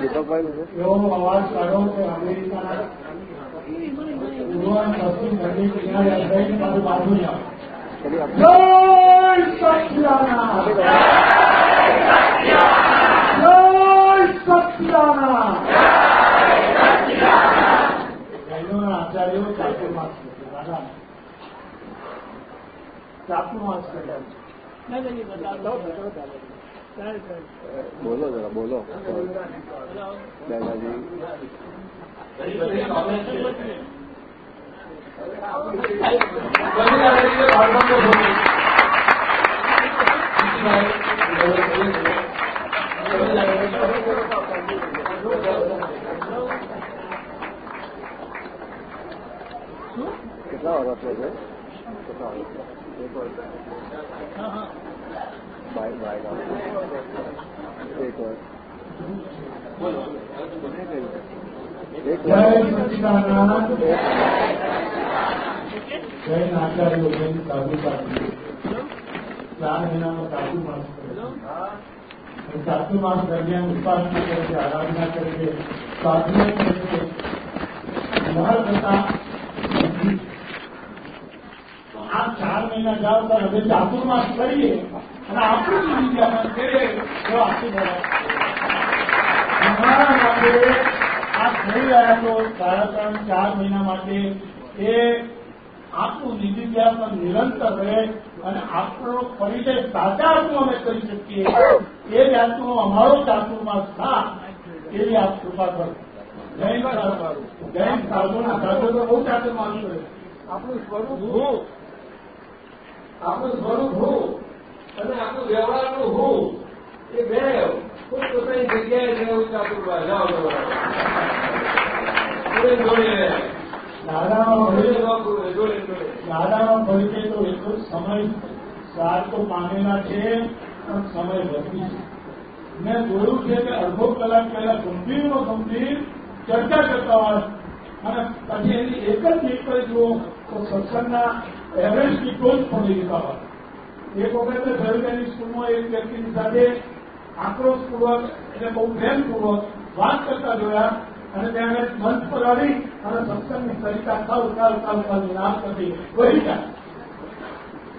દીપકભાઈ બોલો. એવો અવાજ કાઢો કે અમેરિકાના બોલો જરા બોલો દાદાજી કેટલા વર્ષ છે કેટલા બાય બાય એક વર્ષ એક જય સચિદાનંદ જૈન સાધુ સાધુ ચાર મહિનામાં ચાતુર્માસ કરે સાધુ માસ દરમિયાન ઉપાસના કરે આરાધના કરે સાધના કરે છે મહર કરતા તો આ ચાર મહિના જાઓ તો હવે ચાતુર્માસ કરીએ અને આપણું જ વિદ્યામાન કરીએ તો આખું બરાબર તમારા માટે આ થઈ રહ્યા છો ચાર મહિના માટે એ આપણું નિધિધ્યાસન નિરંતર રહે અને આપણો પરિચય સાચારનું અમે કરી શકીએ. એ જાતનો અમારો ચાતુર્માસ થાય એવી આપ કૃપા કરો. જૈન સાધુના સાધુ તો બહુ ચાતુર્માસ છે. આપણું સ્વરૂપ હું. આપણું સ્વરૂપ હું. અને આપણું વ્યવહારનું હું. એ બે પોતપોતાની જગ્યાએ રહેવું ચાતુર્માસ જાઓ જોડે જોડે દાદાનો પરિચય દાદાનો પરિચય તો એટલો સમય સાર તો પામેલા છે પણ સમય વધુ છે મેં જોયું છે કે અડધો કલાક પહેલા ગંભીરમાં ગંભીર ચર્ચા કરતા હોય અને પછી એની એક જ નીકળી જુઓ તો સત્સંગના એવરેજની જ પડી દીધા હોય એક વખત એની સ્કૂલમાં એક વ્યક્તિની સાથે આક્રોશપૂર્વક એટલે બહુ પ્રેમપૂર્વક વાત કરતા જોયા અને તેને મંચ પર આવી અને સત્સંગની સરિતા ખાવ ખાવ ખાવ ખાવ નાશ હતી વહી જાય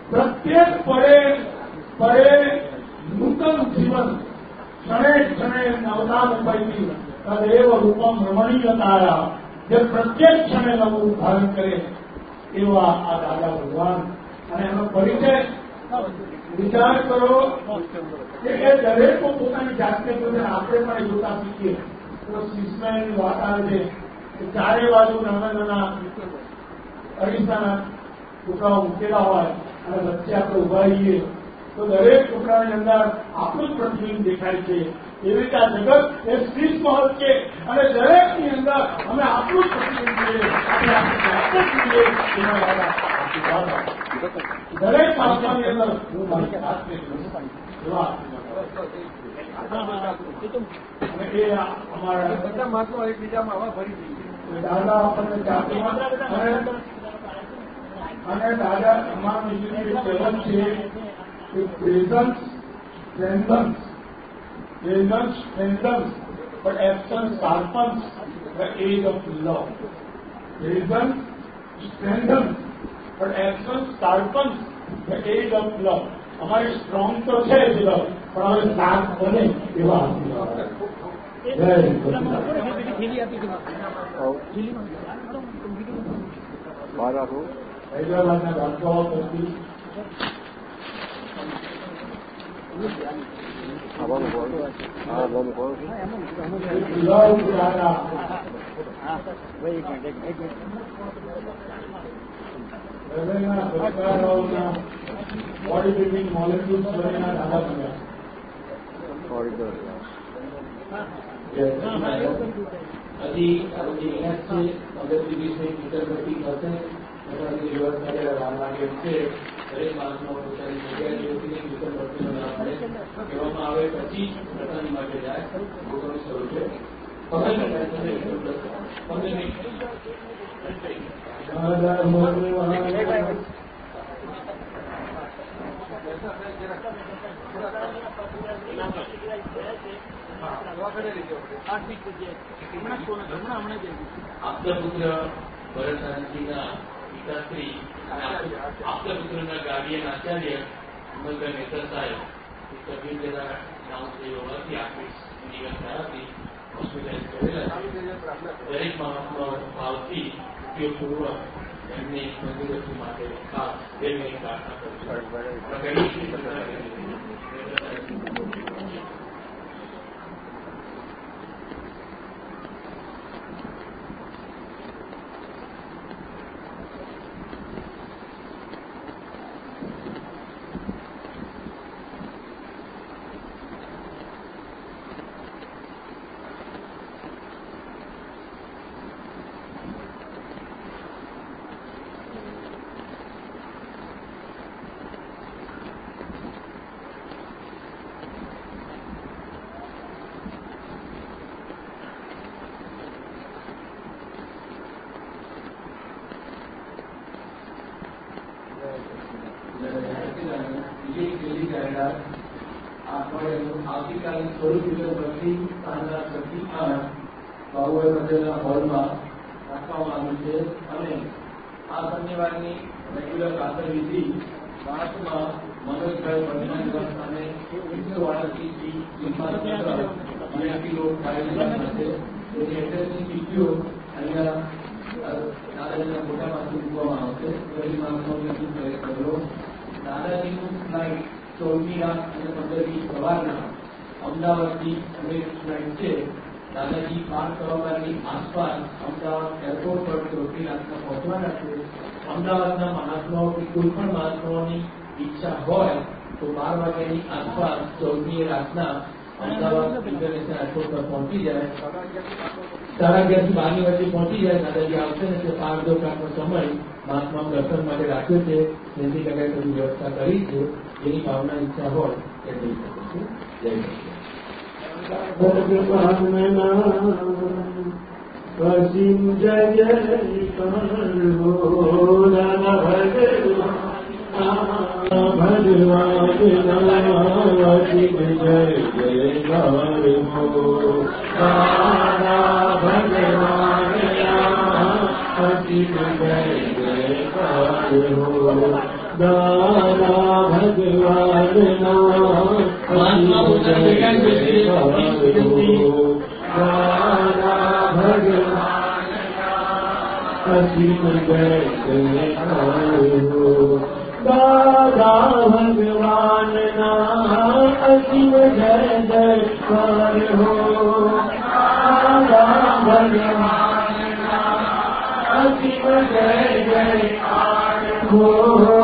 પ્રત્યેક પળે પળે નૂતન જીવન, ક્ષણે ક્ષણે નવતા મુંબઈથી તદેવ રૂપમ રમણીય તારા જે પ્રત્યેક ક્ષણે નવું ધારણ કરે એવા આ દાદા ભગવાન. અને એનો પરિચય વિચાર કરો કે દરેકો પોતાની જાતને પોતે આપણે પણ જોતા શીખીએ. તો શિષ્યની વાત આવે છે કે ચારે બાજુ નાના નાના અરીસાના ટુકડાઓ મૂકેલા હોય અને વચ્ચે આપણે ઊભા રહીએ, તો દરેક ટુકડાની અંદર આપણું જ પ્રતિબિંબ દેખાય છે. એવી રીતે આ જગત એ શ્રીષ મહલ છે અને દરેકની અંદર અમે આપણું જ પ્રતિબિંબ જોઈએ આપણે આપણે જાતે જોઈએ. એના દ્વારા આશીર્વાદ આપો. દરેક મહાત્માની અંદર હું મારી જાતને અને બધા મહાત્મા એકબીજામાં આવા ભરી દીધી દાદા આપણને અને દાદા તમામ કહેવત છે કે presence strengthens presence strengthens but absence the age of love. Presence strengthens, but action the age love love. અમારી સ્ટ્રોંગ તો છે જ લવ પણ હવે સાથ બને એવા આશીર્વાદ જય હૈદરાબાદના રાજગાવા પરથી ગુજરાત દાદા હૃદયના ધબકારાઓના બોડી બિલ્ડિંગ મોલેક્યુલ્સ વગેરેના દાદા બન્યા હજી જે ઇલાજ છે પંદરથી વીસ મિનિટ વિતરગતિ થશે એનાથી દિવસ માટે લાભ લાગે છે દરેક માણસનો પોતાની જગ્યાએ જોઈને વિતરગતિનો લાભ મળે કહેવામાં આવે પછી પ્રસાદી માટે જાય પોતાનું સ્વરૂપે પંદર મિનિટ પંદર મિનિટ આપતા પુત્ર ભરતનાથજીના પિતાશ્રી આપતા પુત્રના ગાર્ડિયન આચાર્ય અમલભાઈ મહેતા સાહેબ સભ્ય જરા નામથી હોવાથી આખરી નિગમ હતી હોસ્પિટલાઇઝ કરેલા દરેક મહાત્મા ભાવથી ઉપયોગપૂર્વક એમની તંદુરસ્તી માટે પ્રાર્થના કરું છું આવતીકાલે સ્વરૂપ પરથી સાંજના છથી આઠ બાબુએ પટેલના હોલમાં રાખવામાં આવ્યું છે અને આ શનિવારની રેગ્યુલર પ્રાર્થના વિધિ મનોજભાઈ પટેલના અને એકસો વાળાથી વીઆઈપી રોડ કાર્યક્રમ થશે એની એડ્રેસની ટીપીઓ અહીંયા દાદાજીના ફોટામાંથી મૂકવામાં આવશે. ગરીબ માણસોને કરો દાદાજીનું ફ્લાઇટ ચૌદમી રાત અને પંદરમી સવારના અમદાવાદની ફ્લાઇટ છે. દાદાજી પાંચ સવા બારની આસપાસ અમદાવાદ એરપોર્ટ પર ચૌદમી પહોંચવાના છે. અમદાવાદના મહાત્માઓની કોઈ પણ મહાત્માઓની ઈચ્છા હોય તો બાર વાગ્યાની આસપાસ ચૌદમી રાતના અમદાવાદ ઇન્ટરનેશનલ એરપોર્ટ પર પહોંચી જાય. સાડા અગિયારથી બારની વચ્ચે પહોંચી જાય. દાદાજી આવશે ને તે પાંચ દો કલાકનો સમય મહાત્મા દર્શન માટે રાખ્યો છે. જેથી કરીને વ્યવસ્થા કરી છે. એની ભાવના ઈચ્છા હોય એ થઈ શકે છે જય ભગવાન જય જય ભગવાન. જય જય દારા ભગવાનના દારા ભગવાન અસીમ જય દાદા ભગવાનના અસીમ જય જયકાર હો દાદા ભગવાનના અસીમ જય જયકાર હો